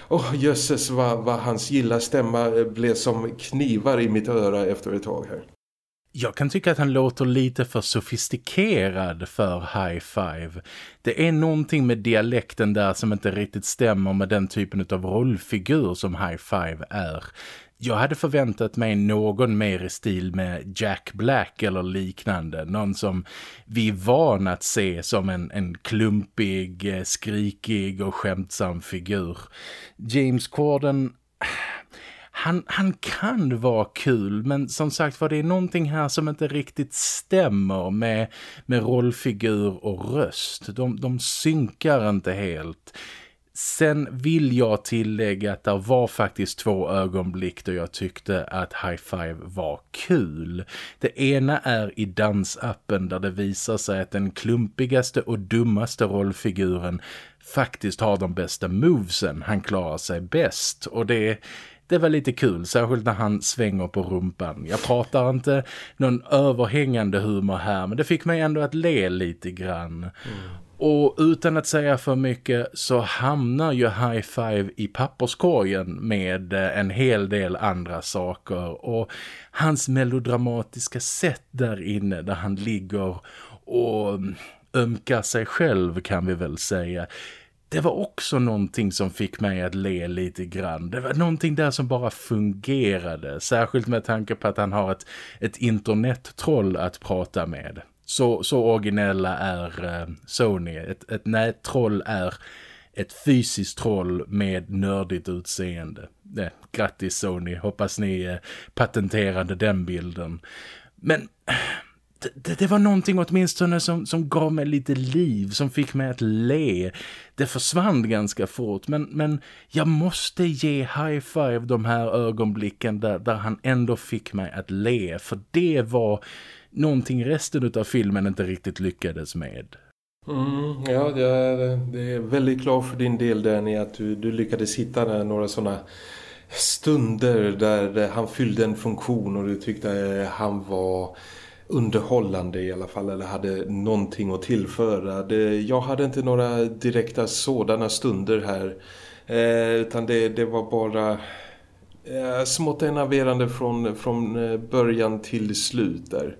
oh, jösses vad, vad hans gilla stämma eh, blev som knivar i mitt öra efter ett tag här. Jag kan tycka att han låter lite för sofistikerad för high five. Det är någonting med dialekten där som inte riktigt stämmer med den typen av rollfigur som high five är. Jag hade förväntat mig någon mer i stil med Jack Black eller liknande. Någon som vi är van att se som en, en klumpig, eh, skrikig och skämtsam figur. James Corden... Han, han kan vara kul men som sagt var det är någonting här som inte riktigt stämmer med, med rollfigur och röst. De, de synkar inte helt. Sen vill jag tillägga att det var faktiskt två ögonblick då jag tyckte att High Five var kul. Det ena är i dansappen där det visar sig att den klumpigaste och dummaste rollfiguren faktiskt har de bästa movesen. Han klarar sig bäst och det det var lite kul, särskilt när han svänger på rumpan. Jag pratar inte någon överhängande humor här, men det fick mig ändå att le lite grann. Mm. Och utan att säga för mycket så hamnar ju High Five i papperskorgen med eh, en hel del andra saker. Och hans melodramatiska sätt där inne där han ligger och mm, ömkar sig själv kan vi väl säga. Det var också någonting som fick mig att le lite grann. Det var någonting där som bara fungerade. Särskilt med tanke på att han har ett, ett internettroll att prata med. Så, så originella är eh, Sony. Ett, ett nättroll är ett fysiskt troll med nördigt utseende. Eh, grattis Sony, hoppas ni eh, patenterade den bilden. Men det, det, var någonting åtminstone som, som gav mig lite liv, som fick mig att le. Det försvann ganska fort, men, men jag måste ge high five de här ögonblicken där, där han ändå fick mig att le. För det var någonting resten av filmen inte riktigt lyckades med. Mm, ja, det är, det är väldigt klart för din del Danny att du, du lyckades hitta några sådana stunder där han fyllde en funktion och du tyckte eh, han var underhållande i alla fall eller hade någonting att tillföra. Det, jag hade inte några direkta sådana stunder här eh, utan det, det var bara eh, smått enerverande från, från eh, början till slut där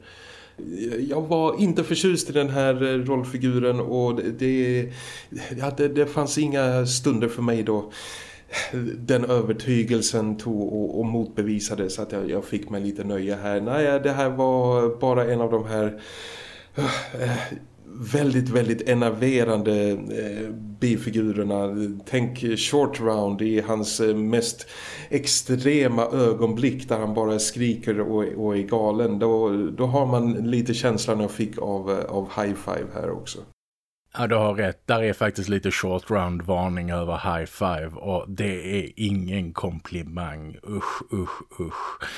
jag var inte förtjust i den här eh, rollfiguren och det, ja, det, det fanns inga stunder för mig då den övertygelsen tog och, och motbevisade så att jag, jag, fick mig lite nöje här. Nej, det här var bara en av de här eh, väldigt, väldigt enerverande eh, bifigurerna. Tänk Short Round i hans eh, mest extrema ögonblick där han bara skriker och, och är galen. Då, då har man lite känslan jag fick av, eh, av High Five här också. Ja, du har rätt. Där är faktiskt lite short round varning över high five och det är ingen komplimang. Usch, usch, usch.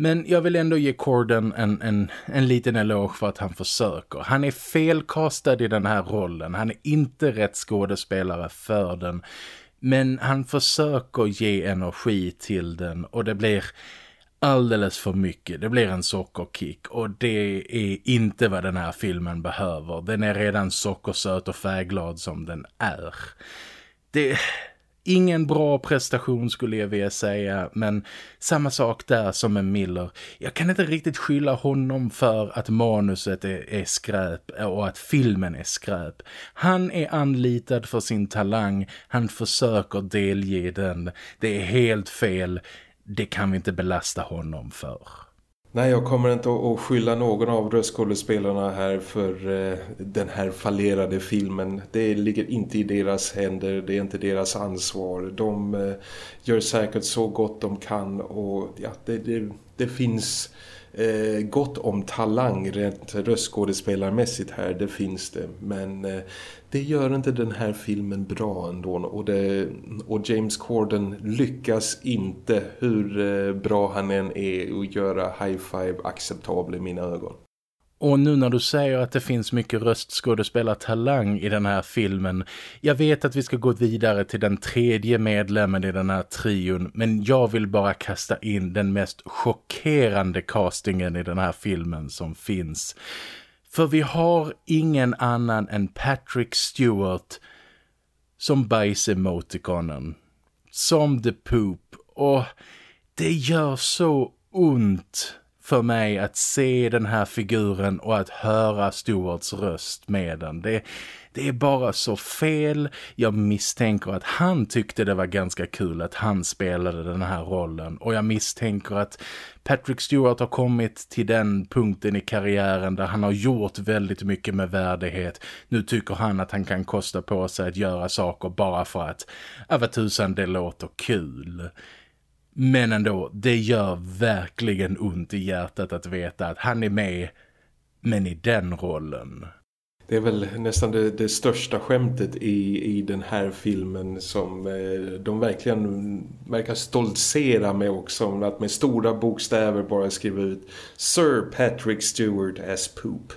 Men jag vill ändå ge Corden en, en, en liten eloge för att han försöker. Han är felkastad i den här rollen. Han är inte rätt skådespelare för den. Men han försöker ge energi till den och det blir alldeles för mycket. Det blir en sockerkick och det är inte vad den här filmen behöver. Den är redan sockersöt och färgglad som den är. Det... Ingen bra prestation skulle jag vilja säga, men samma sak där som med Miller. Jag kan inte riktigt skylla honom för att manuset är, är skräp och att filmen är skräp. Han är anlitad för sin talang, han försöker delge den. Det är helt fel det kan vi inte belasta honom för. Nej, jag kommer inte att skylla någon av röstskådespelarna här för eh, den här fallerade filmen. Det ligger inte i deras händer, det är inte deras ansvar. De eh, gör säkert så gott de kan och ja, det, det, det finns eh, gott om talang rent röstskådespelarmässigt här, det finns det. Men eh, det gör inte den här filmen bra ändå och, det, och James Corden lyckas inte hur eh, bra han än är att göra High Five acceptabel i mina ögon. Och nu när du säger att det finns mycket röstskådespelartalang i den här filmen. Jag vet att vi ska gå vidare till den tredje medlemmen i den här trion. Men jag vill bara kasta in den mest chockerande castingen i den här filmen som finns. För vi har ingen annan än Patrick Stewart som bajsemotikonen. Som The Poop. Och det gör så ont för mig att se den här figuren och att höra Stewarts röst med den. Det, det är bara så fel. Jag misstänker att han tyckte det var ganska kul att han spelade den här rollen. Och jag misstänker att Patrick Stewart har kommit till den punkten i karriären där han har gjort väldigt mycket med värdighet. Nu tycker han att han kan kosta på sig att göra saker bara för att, av tusan det låter kul. Men ändå, det gör verkligen ont i hjärtat att veta att han är med, men i den rollen. Det är väl nästan det, det största skämtet i, i den här filmen som eh, de verkligen verkar stoltsera med också. Att med stora bokstäver bara skriva ut Sir Patrick Stewart as Poop.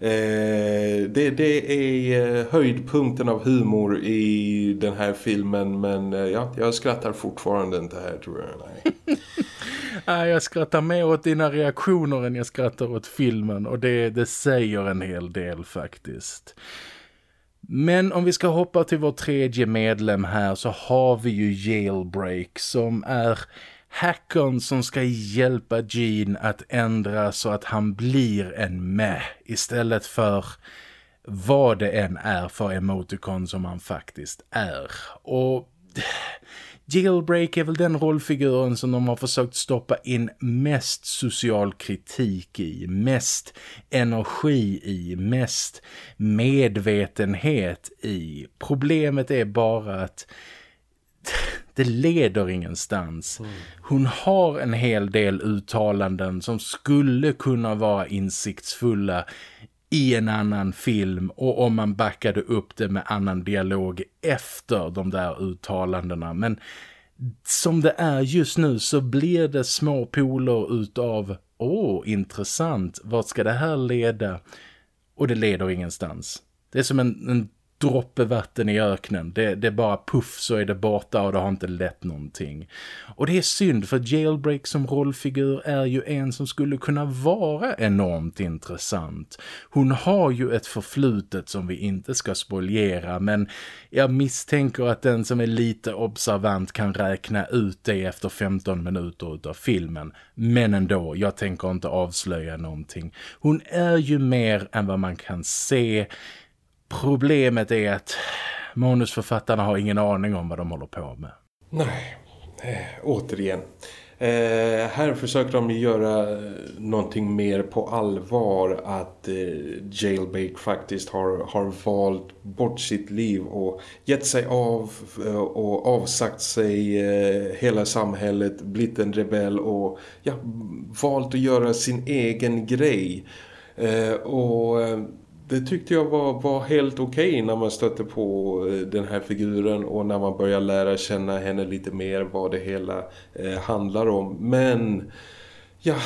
Eh, det, det är eh, höjdpunkten av humor i den här filmen men eh, ja, jag skrattar fortfarande inte här tror jag. [LAUGHS] Nej. Nej, jag skrattar mer åt dina reaktioner än jag skrattar åt filmen och det, det säger en hel del faktiskt. Men om vi ska hoppa till vår tredje medlem här så har vi ju Jailbreak som är hackern som ska hjälpa Gene att ändra så att han blir en med istället för vad det än är för emoticon som han faktiskt är. Och Jailbreak är väl den rollfiguren som de har försökt stoppa in mest social kritik i, mest energi i, mest medvetenhet i. Problemet är bara att [LAUGHS] det leder ingenstans. Mm. Hon har en hel del uttalanden som skulle kunna vara insiktsfulla i en annan film och om man backade upp det med annan dialog efter de där uttalandena. Men som det är just nu så blir det små poler utav åh, intressant, vart ska det här leda? Och det leder ingenstans. Det är som en, en droppe vatten i öknen. Det, det är bara puff så är det borta och det har inte lett någonting. Och det är synd för Jailbreak som rollfigur är ju en som skulle kunna vara enormt intressant. Hon har ju ett förflutet som vi inte ska spoliera, men jag misstänker att den som är lite observant kan räkna ut det efter 15 minuter av filmen. Men ändå, jag tänker inte avslöja någonting. Hon är ju mer än vad man kan se Problemet är att manusförfattarna har ingen aning om vad de håller på med. Nej, eh, återigen. Eh, här försöker de göra eh, någonting mer på allvar att eh, Jailbake faktiskt har, har valt bort sitt liv och gett sig av eh, och avsagt sig eh, hela samhället, blivit en rebell och ja, valt att göra sin egen grej. Eh, och eh, det tyckte jag var, var helt okej okay när man stötte på eh, den här figuren och när man börjar lära känna henne lite mer vad det hela eh, handlar om. Men ja,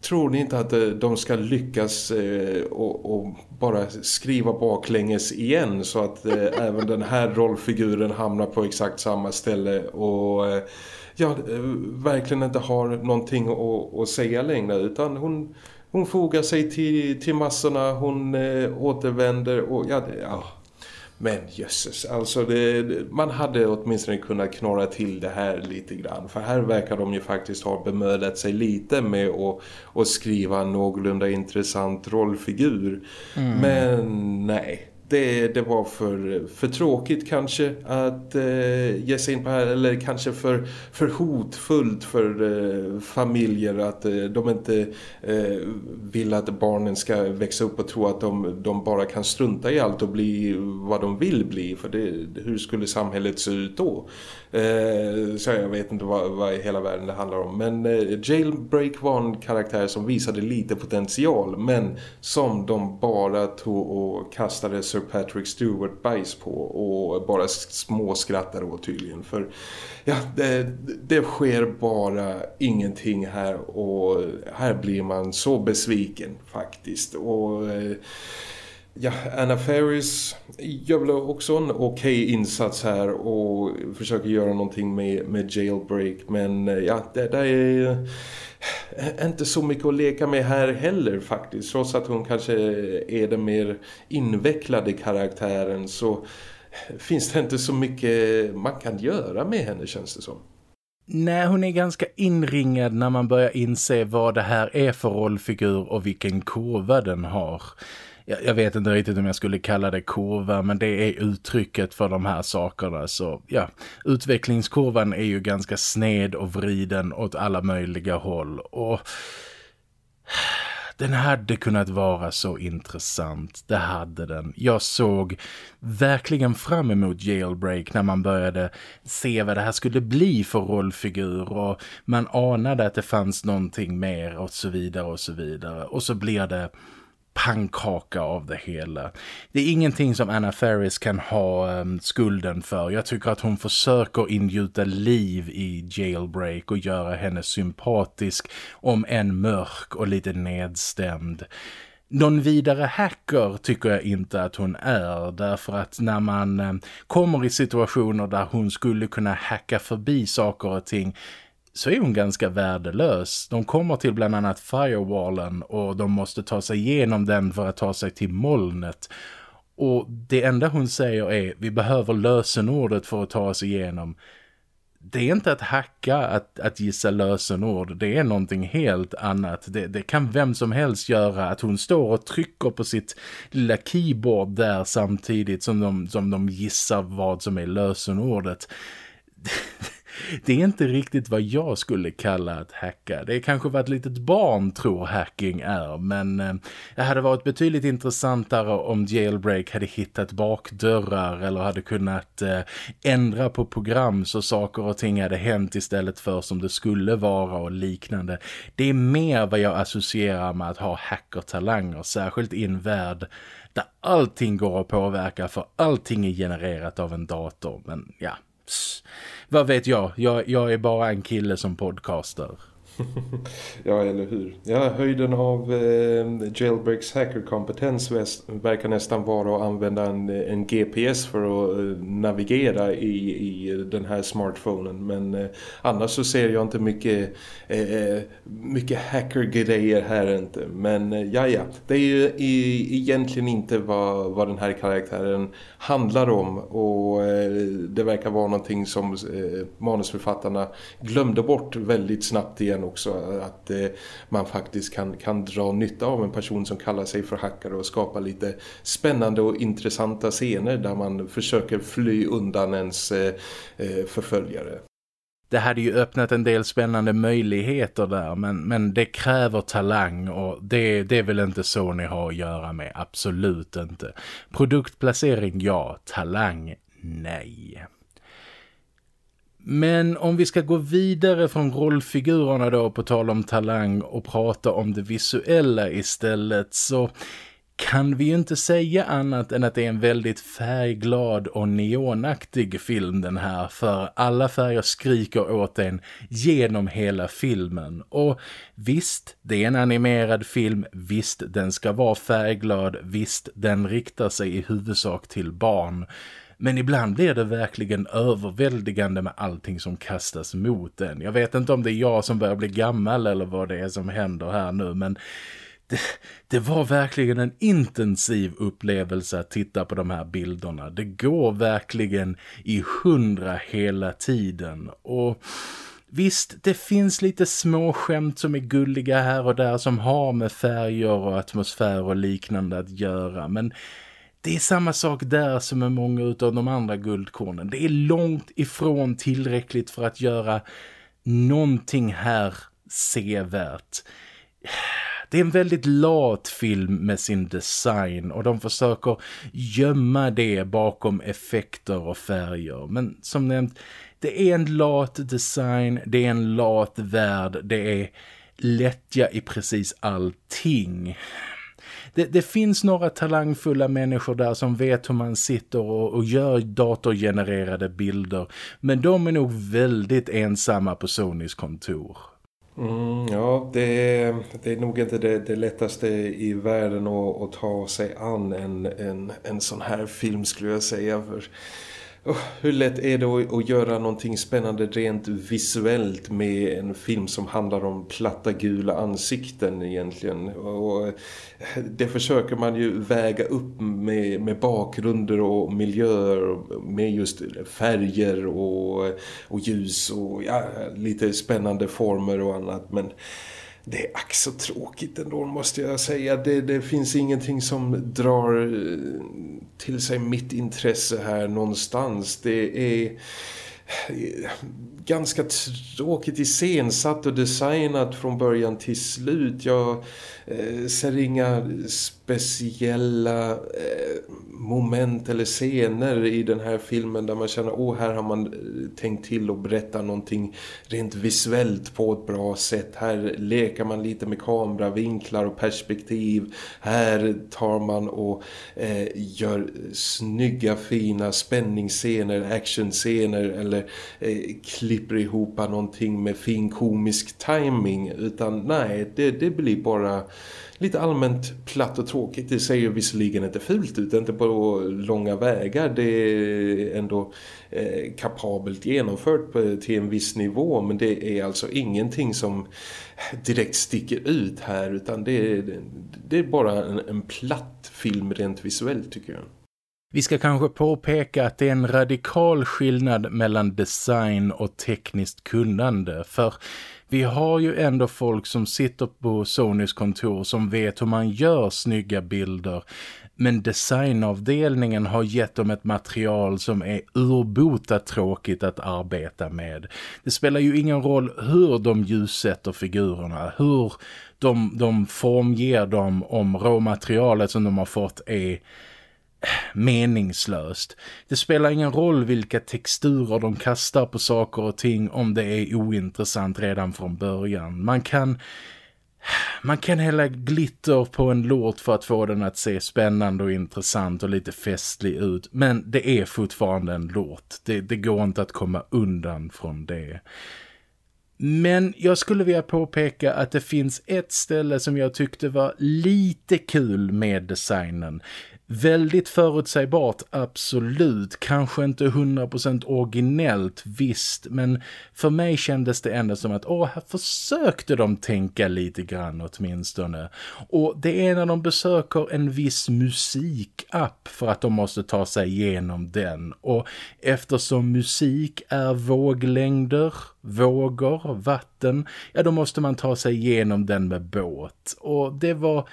tror ni inte att eh, de ska lyckas eh, och, och, bara skriva baklänges igen så att eh, även den här rollfiguren hamnar på exakt samma ställe och eh, ja, eh, verkligen inte har någonting att, att säga längre utan hon hon fogar sig till, till massorna, hon eh, återvänder och ja, det, ja. Men jösses, alltså det, man hade åtminstone kunnat knorra till det här lite grann. För här verkar de ju faktiskt ha bemödat sig lite med att, att skriva en någorlunda intressant rollfigur. Mm. Men nej, det, det var för, för tråkigt kanske att eh, ge sig in på här eller kanske för, för hotfullt för eh, familjer att eh, de inte eh, vill att barnen ska växa upp och tro att de, de bara kan strunta i allt och bli vad de vill bli för det, hur skulle samhället se ut då? Eh, så jag vet inte vad, vad i hela världen det handlar om. Men eh, Jailbreak var en karaktär som visade lite potential. Men som de bara tog och kastade Sir Patrick Stewart bajs på. Och bara småskrattade åt tydligen. För ja, det, det sker bara ingenting här. Och här blir man så besviken faktiskt. Och... Eh, Ja, Anna Ferris gör väl också en okej okay insats här och försöker göra någonting med, med jailbreak. Men eh, ja, det, det är eh, inte så mycket att leka med här heller faktiskt. Trots att hon kanske är den mer invecklade karaktären så eh, finns det inte så mycket man kan göra med henne känns det som. Nej, hon är ganska inringad när man börjar inse vad det här är för rollfigur och vilken kurva den har jag, jag, vet inte riktigt om jag skulle kalla det kurva men det är uttrycket för de här sakerna så ja, utvecklingskurvan är ju ganska sned och vriden åt alla möjliga håll och den hade kunnat vara så intressant, det hade den. Jag såg verkligen fram emot Jailbreak när man började se vad det här skulle bli för rollfigur och man anade att det fanns någonting mer och så vidare och så vidare. Och så blir det pannkaka av det hela. Det är ingenting som Anna Ferris kan ha um, skulden för. Jag tycker att hon försöker ingjuta liv i Jailbreak och göra henne sympatisk om en mörk och lite nedstämd. Någon vidare hacker tycker jag inte att hon är därför att när man ehm, kommer i situationer där hon skulle kunna hacka förbi saker och ting så är hon ganska värdelös. De kommer till bland annat firewallen och de måste ta sig igenom den för att ta sig till molnet. Och det enda hon säger är vi behöver lösenordet för att ta oss igenom. Det är inte att hacka att, att gissa lösenord, det är någonting helt annat. Det, det kan vem som helst göra, att hon står och trycker på sitt lilla keyboard där samtidigt som de, som de gissar vad som är lösenordet. [LAUGHS] det är inte riktigt vad jag skulle kalla att hacka. Det är kanske vad ett litet barn tror hacking är, men eh, det hade varit betydligt intressantare om Jailbreak hade hittat bakdörrar eller hade kunnat eh, ändra på program så saker och ting hade hänt istället för som det skulle vara och liknande. Det är mer vad jag associerar med att ha hackertalanger, särskilt i en värld där allting går att påverka för allting är genererat av en dator. Men ja, pss vad vet jag? jag? Jag är bara en kille som podcaster. [LAUGHS] ja, eller hur? Ja, höjden av eh, Jailbreaks hackerkompetens verkar nästan vara att använda en, eh, en GPS för att eh, navigera i, i eh, den här smartphonen. Men eh, annars så ser jag inte mycket, eh, eh, mycket hackergrejer här inte. Men eh, ja, ja. Det är ju i, egentligen inte vad, vad den här karaktären handlar om. Och eh, det verkar vara någonting som eh, manusförfattarna glömde bort väldigt snabbt igen också att eh, man faktiskt kan, kan dra nytta av en person som kallar sig för hackare och skapa lite spännande och intressanta scener där man försöker fly undan ens eh, eh, förföljare det hade ju öppnat en del spännande möjligheter där men, men det kräver talang och det, det är väl inte så ni har att göra med, absolut inte. Produktplacering ja, talang nej. Men om vi ska gå vidare från rollfigurerna då på tal om talang och prata om det visuella istället så kan vi ju inte säga annat än att det är en väldigt färgglad och neonaktig film den här för alla färger skriker åt en genom hela filmen. Och visst, det är en animerad film, visst den ska vara färgglad, visst den riktar sig i huvudsak till barn men ibland blir det verkligen överväldigande med allting som kastas mot den. Jag vet inte om det är jag som börjar bli gammal eller vad det är som händer här nu men det, det, var verkligen en intensiv upplevelse att titta på de här bilderna. Det går verkligen i hundra hela tiden och... Visst, det finns lite små skämt som är gulliga här och där som har med färger och atmosfär och liknande att göra. Men det är samma sak där som med många av de andra guldkornen. Det är långt ifrån tillräckligt för att göra någonting här sevärt. Det är en väldigt lat film med sin design och de försöker gömma det bakom effekter och färger. Men som nämnt, det är en lat design, det är en lat värld, det är lättja i precis allting det, det, finns några talangfulla människor där som vet hur man sitter och, och gör datorgenererade bilder. Men de är nog väldigt ensamma på Sonys kontor. Mm, ja, det är, det är nog inte det, det lättaste i världen att, att ta sig an en, en, en sån här film skulle jag säga. För Oh, hur lätt är det att, att, göra någonting spännande rent visuellt med en film som handlar om platta gula ansikten egentligen. Och det försöker man ju väga upp med, med bakgrunder och miljöer med just färger och, och ljus och ja, lite spännande former och annat. Men det är ack så tråkigt ändå måste jag säga. Det, det finns ingenting som drar eh, till sig mitt intresse här någonstans. Det är eh, ganska tråkigt iscensatt och designat från början till slut. Jag eh, ser inga speciella eh, moment eller scener i den här filmen där man känner åh här har man eh, tänkt till och berätta någonting rent visuellt på ett bra sätt. Här leker man lite med kameravinklar och perspektiv. Här tar man och eh, gör snygga fina spänningsscener, actionscener eller eh, klipper ihop någonting med fin komisk timing utan nej det, det blir bara lite allmänt platt och tråkigt. Det ser ju visserligen inte fult ut, inte på långa vägar. Det är ändå eh, kapabelt genomfört på, till en viss nivå men det är alltså ingenting som direkt sticker ut här utan det är, det är bara en, en platt film rent visuellt tycker jag. Vi ska kanske påpeka att det är en radikal skillnad mellan design och tekniskt kunnande för vi har ju ändå folk som sitter på Sonys kontor som vet hur man gör snygga bilder. Men designavdelningen har gett dem ett material som är urbota tråkigt att arbeta med. Det spelar ju ingen roll hur de ljussätter figurerna, hur de, de formger dem om råmaterialet som de har fått är meningslöst. Det spelar ingen roll vilka texturer de kastar på saker och ting om det är ointressant redan från början. Man kan man kan hälla glitter på en låt för att få den att se spännande och intressant och lite festlig ut. Men det är fortfarande en låt. Det, det går inte att komma undan från det. Men jag skulle vilja påpeka att det finns ett ställe som jag tyckte var lite kul med designen. Väldigt förutsägbart, absolut. Kanske inte 100% originellt, visst. Men för mig kändes det ändå som att åh, här försökte de tänka lite grann åtminstone. Och det är när de besöker en viss musikapp för att de måste ta sig igenom den. Och eftersom musik är våglängder, vågor, vatten, ja då måste man ta sig igenom den med båt. Och det var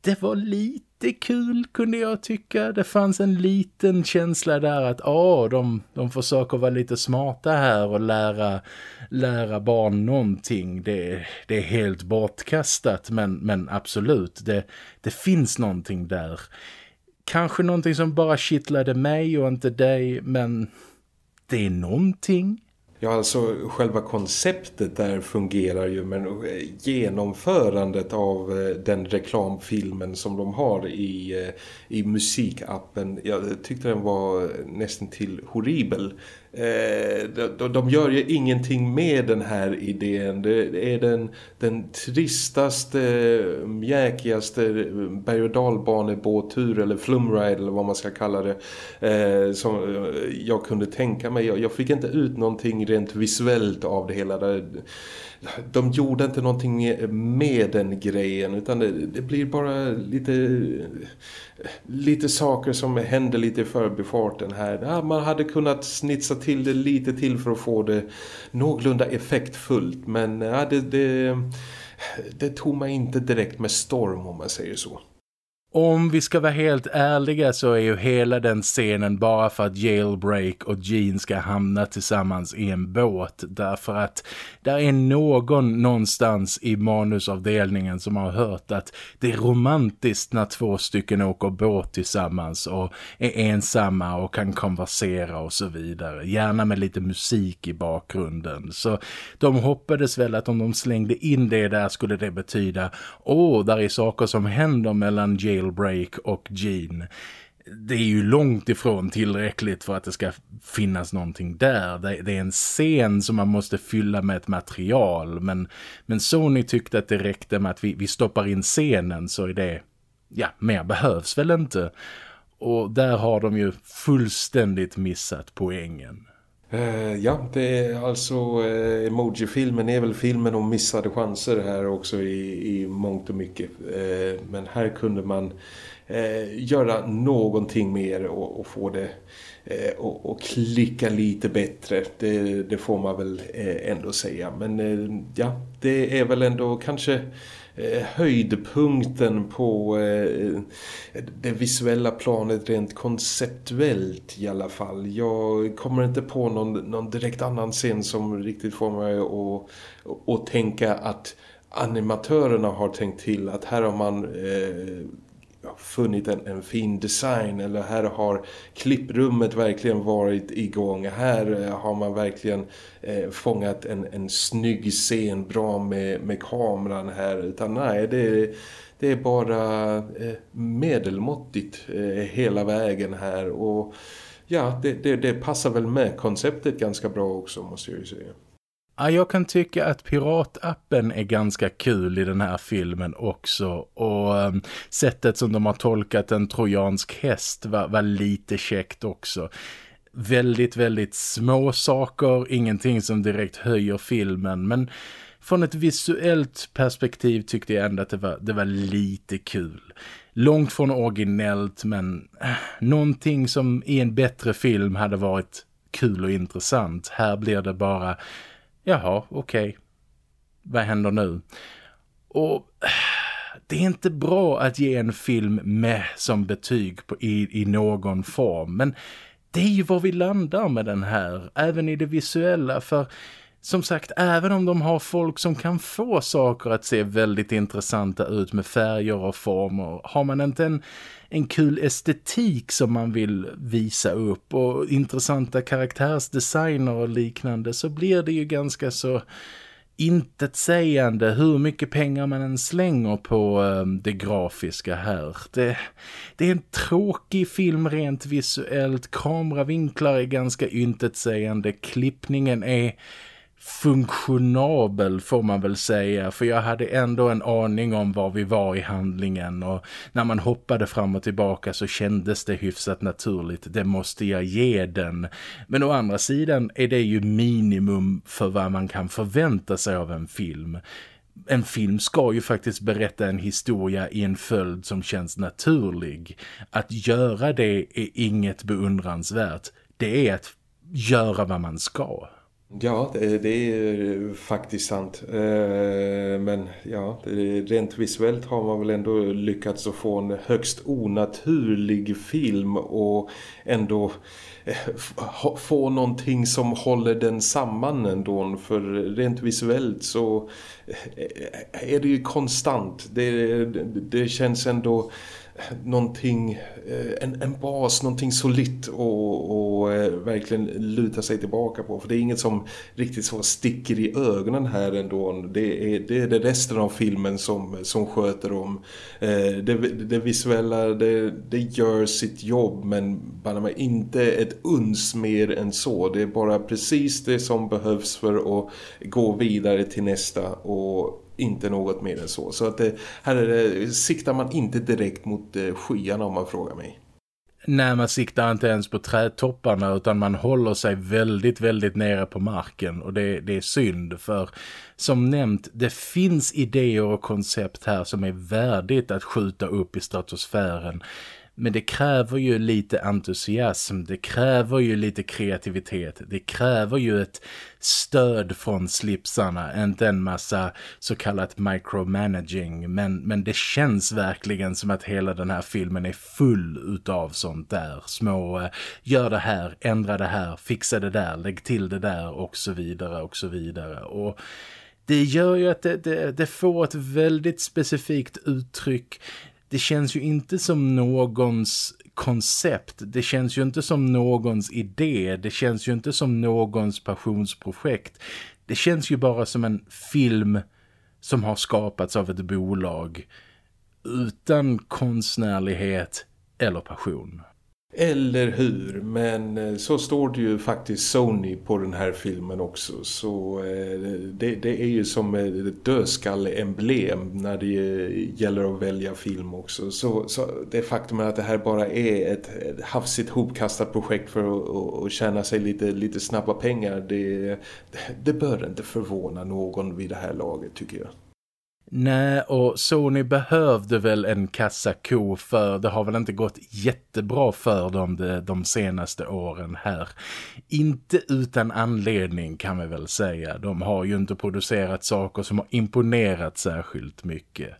det var lite kul kunde jag tycka. Det fanns en liten känsla där att ah, de, de försöker vara lite smarta här och lära, lära barn någonting. Det, det är helt bortkastat men, men absolut, det, det finns någonting där. Kanske någonting som bara kittlade mig och inte dig men det är någonting. Ja, alltså själva konceptet där fungerar ju men eh, genomförandet av eh, den reklamfilmen som de har i, eh, i musikappen, jag tyckte den var nästan till horribel. Eh, de, de gör ju ingenting med den här idén. Det är den, den tristaste, mjäkigaste berg- och dalbanebåttur eller flumride eller vad man ska kalla det eh, som eh, jag kunde tänka mig. Jag, jag, fick inte ut någonting rent visuellt av det hela. De gjorde inte någonting med den grejen utan det, det blir bara lite lite saker som händer lite i förbifarten här. Ja, man hade kunnat snitsa till det lite till för att få det någorlunda effektfullt. Men ja, det, det, det tog mig inte direkt med storm om man säger så. Om vi ska vara helt ärliga så är ju hela den scenen bara för att Jailbreak och Jean ska hamna tillsammans i en båt. Därför att där är någon någonstans i manusavdelningen som har hört att det är romantiskt när två stycken åker båt tillsammans och är ensamma och kan konversera och så vidare. Gärna med lite musik i bakgrunden. Så de hoppades väl att om de slängde in det där skulle det betyda åh, där är saker som händer mellan Jailbreak Jailbreak och Gene det är ju långt ifrån tillräckligt för att det ska finnas någonting där. Det, är en scen som man måste fylla med ett material. Men, men Sony tyckte att det räckte med att vi, vi stoppar in scenen så är det... Ja, mer behövs väl inte. Och där har de ju fullständigt missat poängen. Uh, ja, det är alltså uh, Emoji-filmen är väl filmen om missade chanser här också i, i mångt och mycket. Uh, men här kunde man göra någonting mer och, och få det och, och, klicka lite bättre. Det, det får man väl ändå säga. Men ja, det är väl ändå kanske Eh, höjdpunkten på eh, det visuella planet rent konceptuellt i alla fall. Jag kommer inte på någon, någon direkt annan scen som riktigt får mig att, att tänka att animatörerna har tänkt till att här har man eh, funnit en, en, fin design eller här har klipprummet verkligen varit igång. Här eh, har man verkligen eh, fångat en, en snygg scen bra med, med kameran här. Utan nej, det är, det är bara eh, medelmåttigt eh, hela vägen här och ja, det, det, det passar väl med konceptet ganska bra också måste jag ju säga. Ja, jag kan tycka att piratappen är ganska kul i den här filmen också och um, sättet som de har tolkat en trojansk häst var, var lite käckt också. Väldigt, väldigt små saker, ingenting som direkt höjer filmen men från ett visuellt perspektiv tyckte jag ändå att det var, det var lite kul. Långt från originellt men äh, någonting som i en bättre film hade varit kul och intressant. Här blir det bara jaha, okej. Okay. Vad händer nu? Och [SIGHS] det är inte bra att ge en film med som betyg på, i, i någon form. Men det är ju var vi landar med den här, även i det visuella. För som sagt, även om de har folk som kan få saker att se väldigt intressanta ut med färger och former, har man inte en, en kul estetik som man vill visa upp. Och intressanta karaktärsdesigner och liknande så blir det ju ganska så intetsägande hur mycket pengar man än slänger på um, det grafiska här. Det, det är en tråkig film rent visuellt, kameravinklar är ganska intetsägande, klippningen är funktionabel får man väl säga för jag hade ändå en aning om var vi var i handlingen och när man hoppade fram och tillbaka så kändes det hyfsat naturligt, det måste jag ge den. Men å andra sidan är det ju minimum för vad man kan förvänta sig av en film en film ska ju faktiskt berätta en historia i en följd som känns naturlig. Att göra det är inget beundransvärt. Det är att göra vad man ska. Ja, det, det är faktiskt sant. Eh, men ja, rent visuellt har man väl ändå lyckats att få en högst onaturlig film och ändå eh, få någonting som håller den samman ändå. För rent visuellt så eh, är det ju konstant. Det, det känns ändå någonting, eh, en, en bas, någonting solitt och, eh, och verkligen luta sig tillbaka på. För det är inget som riktigt så sticker i ögonen här ändå. Det är det, är det resten av filmen som, som sköter om. Eh, det, det visuella, det, det gör sitt jobb men bara inte ett uns mer än så. Det är bara precis det som behövs för att gå vidare till nästa och inte något mer än så. Så att det, här är det, siktar man inte direkt mot eh, skyarna om man frågar mig. Nej, man siktar inte ens på trädtopparna utan man håller sig väldigt, väldigt nere på marken och det, det är synd för som nämnt, det finns idéer och koncept här som är värdigt att skjuta upp i stratosfären men det kräver ju lite entusiasm, det kräver ju lite kreativitet, det kräver ju ett stöd från slipsarna, inte en massa så kallat micromanaging. Men, men det känns verkligen som att hela den här filmen är full utav sånt där. Små, eh, gör det här, ändra det här, fixa det där, lägg till det där och så vidare och så vidare. Och det gör ju att det, det, det får ett väldigt specifikt uttryck det känns ju inte som någons koncept. Det känns ju inte som någons idé. Det känns ju inte som någons passionsprojekt. Det känns ju bara som en film som har skapats av ett bolag utan konstnärlighet eller passion. Eller hur, men eh, så står det ju faktiskt Sony på den här filmen också. Så eh, det, det är ju som ett dödskalle-emblem när det gäller att välja film också. Så, så det faktum är att det här bara är ett, ett hafsigt hopkastat projekt för att, att tjäna sig lite, lite snabba pengar. Det, det bör inte förvåna någon vid det här laget tycker jag. Nej, och Sony behövde väl en kassako för det har väl inte gått jättebra för dem de, de senaste åren här. Inte utan anledning kan vi väl säga. De har ju inte producerat saker som har imponerat särskilt mycket.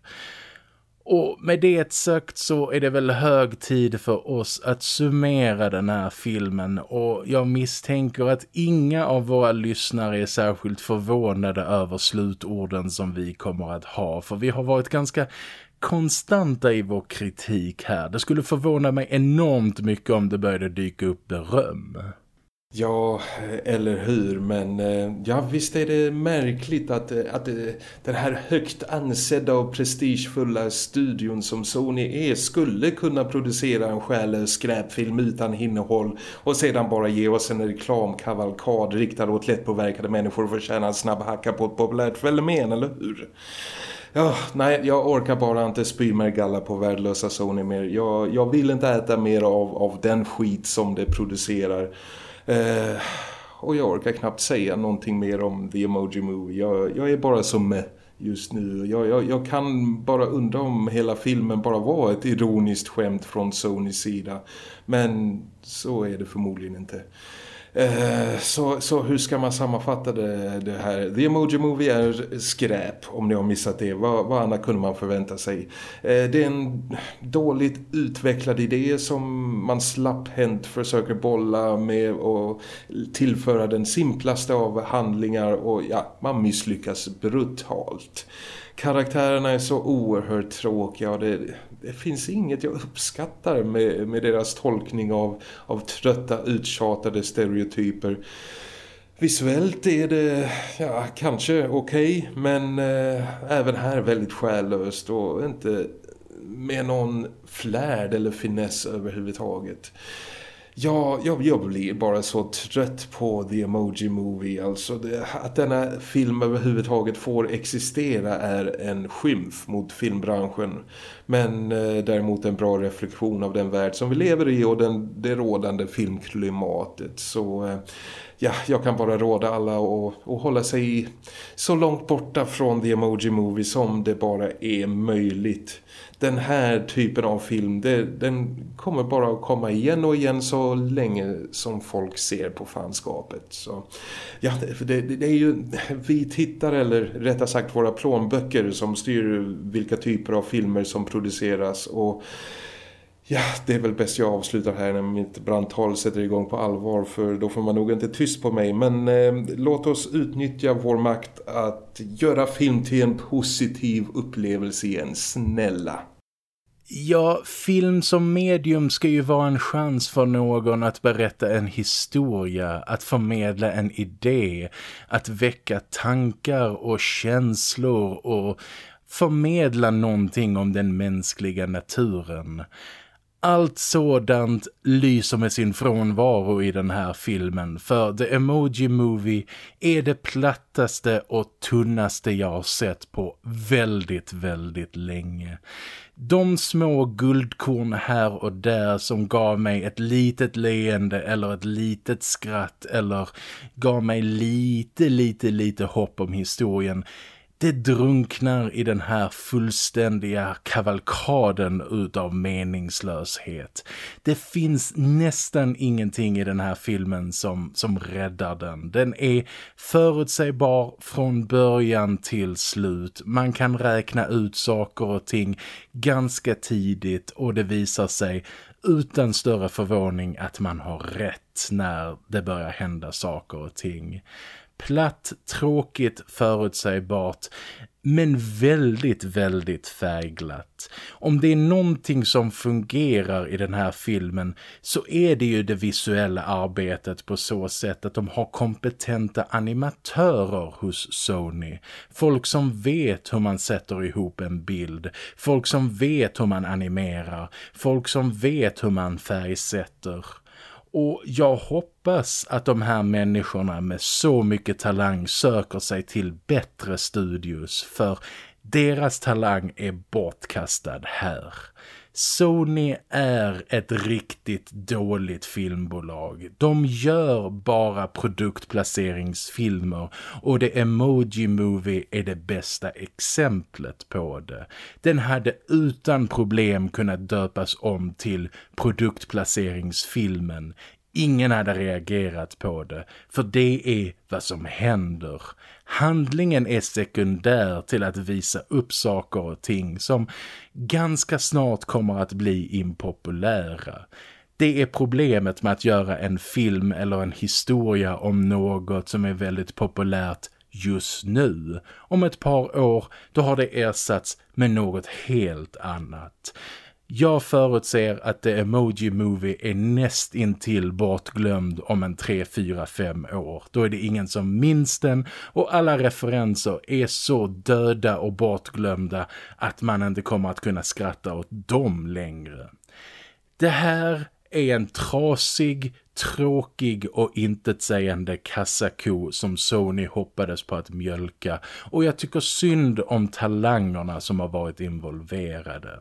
Och med det sagt så är det väl hög tid för oss att summera den här filmen och jag misstänker att inga av våra lyssnare är särskilt förvånade över slutorden som vi kommer att ha för vi har varit ganska konstanta i vår kritik här. Det skulle förvåna mig enormt mycket om det började dyka upp beröm. Ja, eller hur. Men eh, ja, visst är det märkligt att, eh, att eh, den här högt ansedda och prestigefulla studion som Sony är skulle kunna producera en själlös skräpfilm utan innehåll och sedan bara ge oss en reklamkavalkad riktad åt lättpåverkade människor för att tjäna en snabb hacka på ett populärt fenomen, eller hur? Ja, nej, jag orkar bara inte spy mer galla på värdelösa Sony mer. Jag, jag vill inte äta mer av, av den skit som det producerar. Eh, och jag orkar knappt säga någonting mer om The Emoji Movie. Jag, jag är bara som eh, just nu. Jag, jag, jag, kan bara undra om hela filmen bara var ett ironiskt skämt från Sonys sida. Men så är det förmodligen inte. Eh, så, så hur ska man sammanfatta det, det, här? The Emoji Movie är skräp om ni har missat det. Vad, vad annat kunde man förvänta sig? Eh, det är en dåligt utvecklad idé som man slapphänt försöker bolla med och tillföra den simplaste av handlingar och ja, man misslyckas brutalt. Karaktärerna är så oerhört tråkiga och det, det finns inget jag uppskattar med, med deras tolkning av, av trötta, uttjatade stereotyper. Visuellt är det ja, kanske okej okay, men eh, även här väldigt själlöst och inte med någon flärd eller finess överhuvudtaget. Ja, jag, jag blir bara så trött på The Emoji Movie. Alltså det, att denna film överhuvudtaget får existera är en skymf mot filmbranschen. Men eh, däremot en bra reflektion av den värld som vi lever i och den, det rådande filmklimatet. Så eh, ja, jag kan bara råda alla att, att hålla sig så långt borta från The Emoji Movie som det bara är möjligt den här typen av film det, den kommer bara att komma igen och igen så länge som folk ser på fanskapet. Så, ja, det, det, är ju vi tittare eller rättare sagt våra plånböcker som styr vilka typer av filmer som produceras och Ja, det är väl bäst jag avslutar här när mitt brandtal sätter igång på allvar för då får man nog inte tyst på mig. Men eh, låt oss utnyttja vår makt att göra film till en positiv upplevelse igen, snälla. Ja, film som medium ska ju vara en chans för någon att berätta en historia, att förmedla en idé, att väcka tankar och känslor och förmedla någonting om den mänskliga naturen allt sådant lyser med sin frånvaro i den här filmen för The Emoji Movie är det plattaste och tunnaste jag har sett på väldigt, väldigt länge. De små guldkorn här och där som gav mig ett litet leende eller ett litet skratt eller gav mig lite, lite, lite hopp om historien det drunknar i den här fullständiga kavalkaden utav meningslöshet. Det finns nästan ingenting i den här filmen som, som räddar den. Den är förutsägbar från början till slut. Man kan räkna ut saker och ting ganska tidigt och det visar sig utan större förvåning att man har rätt när det börjar hända saker och ting. Platt, tråkigt, förutsägbart men väldigt, väldigt färgglatt. Om det är någonting som fungerar i den här filmen så är det ju det visuella arbetet på så sätt att de har kompetenta animatörer hos Sony. Folk som vet hur man sätter ihop en bild. Folk som vet hur man animerar. Folk som vet hur man färgsätter. Och jag hoppas att de här människorna med så mycket talang söker sig till bättre studios för deras talang är bortkastad här. Sony är ett riktigt dåligt filmbolag. De gör bara produktplaceringsfilmer och The Emoji Movie är det bästa exemplet på det. Den hade utan problem kunnat döpas om till produktplaceringsfilmen. Ingen hade reagerat på det, för det är vad som händer. Handlingen är sekundär till att visa upp saker och ting som ganska snart kommer att bli impopulära. Det är problemet med att göra en film eller en historia om något som är väldigt populärt just nu. Om ett par år då har det ersatts med något helt annat. Jag förutser att The Emoji Movie är näst intill bortglömd om en 3, 4, 5 år. Då är det ingen som minns den och alla referenser är så döda och bortglömda att man inte kommer att kunna skratta åt dem längre. Det här är en trasig, tråkig och intetsägande kassako som Sony hoppades på att mjölka och jag tycker synd om talangerna som har varit involverade.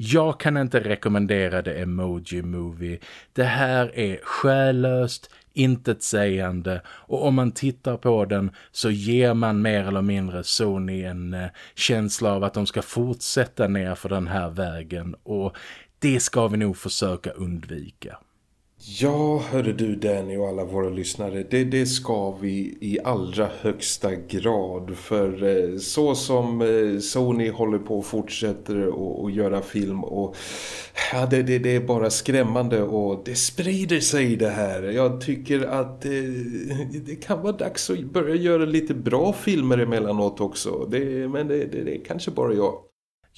Jag kan inte rekommendera det Emoji Movie. Det här är skällöst, intetsägande och om man tittar på den så ger man mer eller mindre Sony en eh, känsla av att de ska fortsätta ner för den här vägen och det ska vi nog försöka undvika. Ja, hörde du Danny och alla våra lyssnare, det, det ska vi i allra högsta grad. För eh, så som eh, Sony håller på och fortsätter att göra film och ja, det, det, det, är bara skrämmande och det sprider sig det här. Jag tycker att eh, det kan vara dags att börja göra lite bra filmer emellanåt också. Det, men det, det, det är kanske bara jag.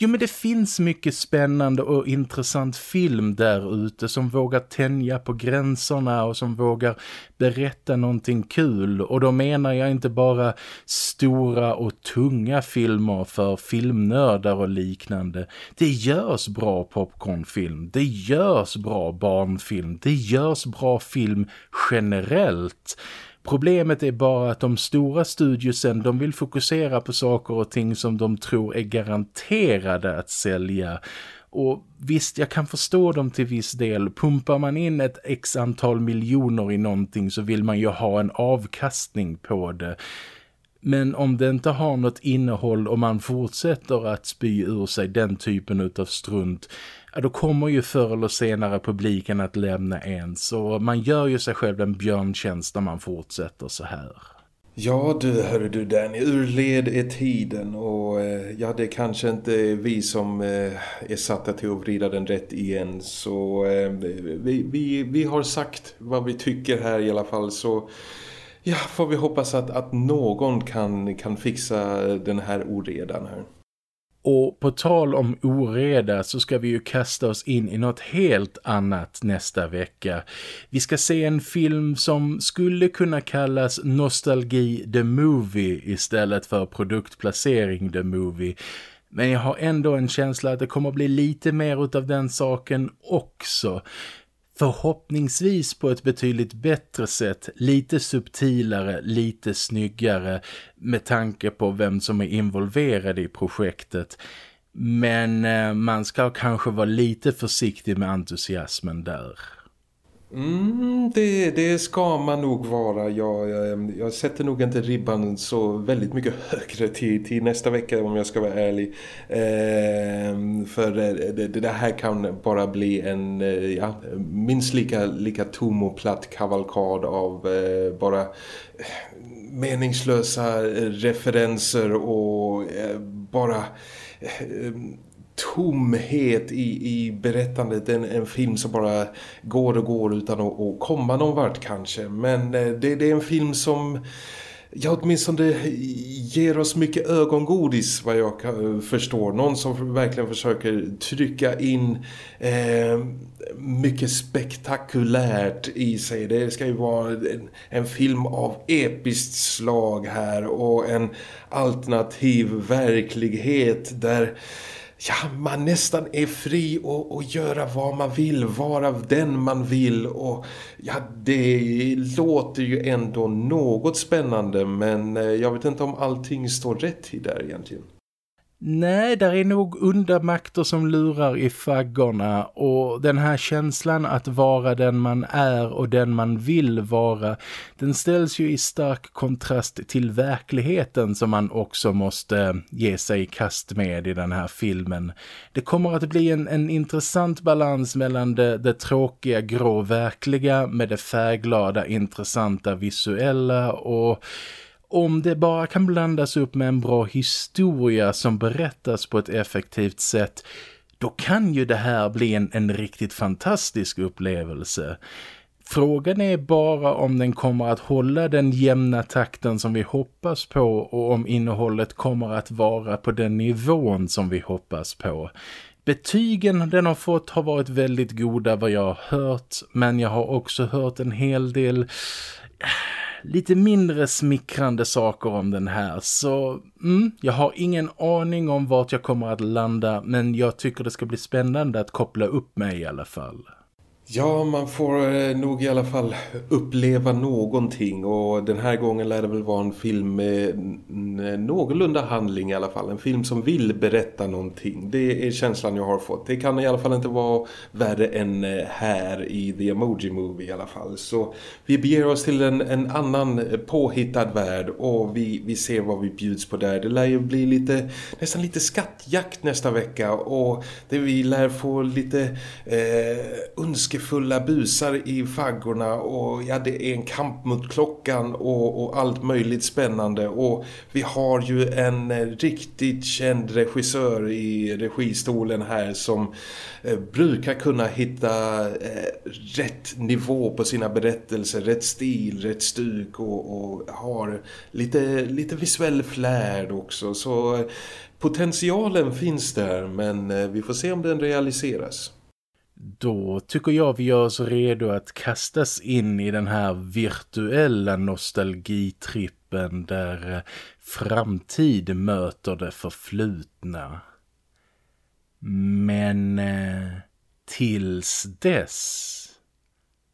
Jo men det finns mycket spännande och intressant film där ute som vågar tänja på gränserna och som vågar berätta någonting kul. Och då menar jag inte bara stora och tunga filmer för filmnördar och liknande. Det görs bra popcornfilm, det görs bra barnfilm, det görs bra film generellt. Problemet är bara att de stora studiosen de vill fokusera på saker och ting som de tror är garanterade att sälja. Och visst, jag kan förstå dem till viss del. Pumpar man in ett x antal miljoner i någonting så vill man ju ha en avkastning på det. Men om det inte har något innehåll och man fortsätter att spy ur sig den typen av strunt ja, då kommer ju förr eller senare publiken att lämna en. Så man gör ju sig själv en björntjänst när man fortsätter så här. Ja du, hör du Danny, ur led är tiden och eh, ja det är kanske inte är vi som eh, är satta till att vrida den rätt igen så eh, vi, vi, vi har sagt vad vi tycker här i alla fall så ja får vi hoppas att, att någon kan, kan fixa den här oredan här. Och på tal om oreda så ska vi ju kasta oss in i något helt annat nästa vecka. Vi ska se en film som skulle kunna kallas Nostalgi the Movie istället för produktplacering the Movie. Men jag har ändå en känsla att det kommer bli lite mer av den saken också förhoppningsvis på ett betydligt bättre sätt, lite subtilare, lite snyggare med tanke på vem som är involverad i projektet. Men eh, man ska kanske vara lite försiktig med entusiasmen där. Mm, det, det ska man nog vara. Jag, jag, jag, sätter nog inte ribban så väldigt mycket [LAUGHS] högre till, till nästa vecka om jag ska vara ärlig. Ehm, eh, för det, det, här kan bara bli en eh, ja, minst lika, lika tom och platt kavalkad av eh, bara eh, meningslösa referenser och eh, bara eh, tomhet i, i berättandet. En, en film som bara går och går utan att, att komma någon vart kanske. Men eh, det, det är en film som ja, åtminstone ger oss mycket ögongodis vad jag eh, förstår. Någon som verkligen försöker trycka in eh, mycket spektakulärt i sig. Det ska ju vara en, en, film av episkt slag här och en alternativ verklighet där ja, man nästan är fri att, och göra vad man vill, vara den man vill och ja, det låter ju ändå något spännande men eh, jag vet inte om allting står rätt till där egentligen. Nej, där är nog undermakter som lurar i faggorna och den här känslan att vara den man är och den man vill vara, den ställs ju i stark kontrast till verkligheten som man också måste eh, ge sig i kast med i den här filmen. Det kommer att bli en, en intressant balans mellan det, det tråkiga grå verkliga med det färglada intressanta visuella och om det bara kan blandas upp med en bra historia som berättas på ett effektivt sätt, då kan ju det här bli en, en riktigt fantastisk upplevelse. Frågan är bara om den kommer att hålla den jämna takten som vi hoppas på och om innehållet kommer att vara på den nivån som vi hoppas på. Betygen den har fått har varit väldigt goda vad jag har hört men jag har också hört en hel del lite mindre smickrande saker om den här. Så mm, jag har ingen aning om vart jag kommer att landa men jag tycker det ska bli spännande att koppla upp mig i alla fall. Ja, man får eh, nog i alla fall uppleva någonting och den här gången lär det väl vara en film med någorlunda handling i alla fall. En film som vill berätta någonting. Det är känslan jag har fått. Det kan i alla fall inte vara värre än eh, här i The Emoji Movie i alla fall. Så vi beger oss till en, en annan eh, påhittad värld och vi, vi ser vad vi bjuds på där. Det lär ju bli lite, nästan lite skattjakt nästa vecka och det vi lär få lite eh, önske ondskefulla busar i faggorna och ja, det är en kamp mot klockan och, och allt möjligt spännande och vi har ju en eh, riktigt känd regissör i registolen här som eh, brukar kunna hitta eh, rätt nivå på sina berättelser, rätt stil, rätt stuk och, och har lite, lite visuell flärd också så eh, potentialen finns där men eh, vi får se om den realiseras. Då tycker jag vi gör oss redo att kastas in i den här virtuella nostalgitrippen där eh, framtid möter det förflutna. Men eh, tills dess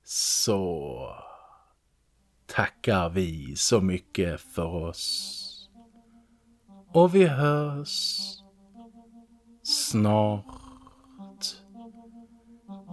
så tackar vi så mycket för oss. Och vi hörs snart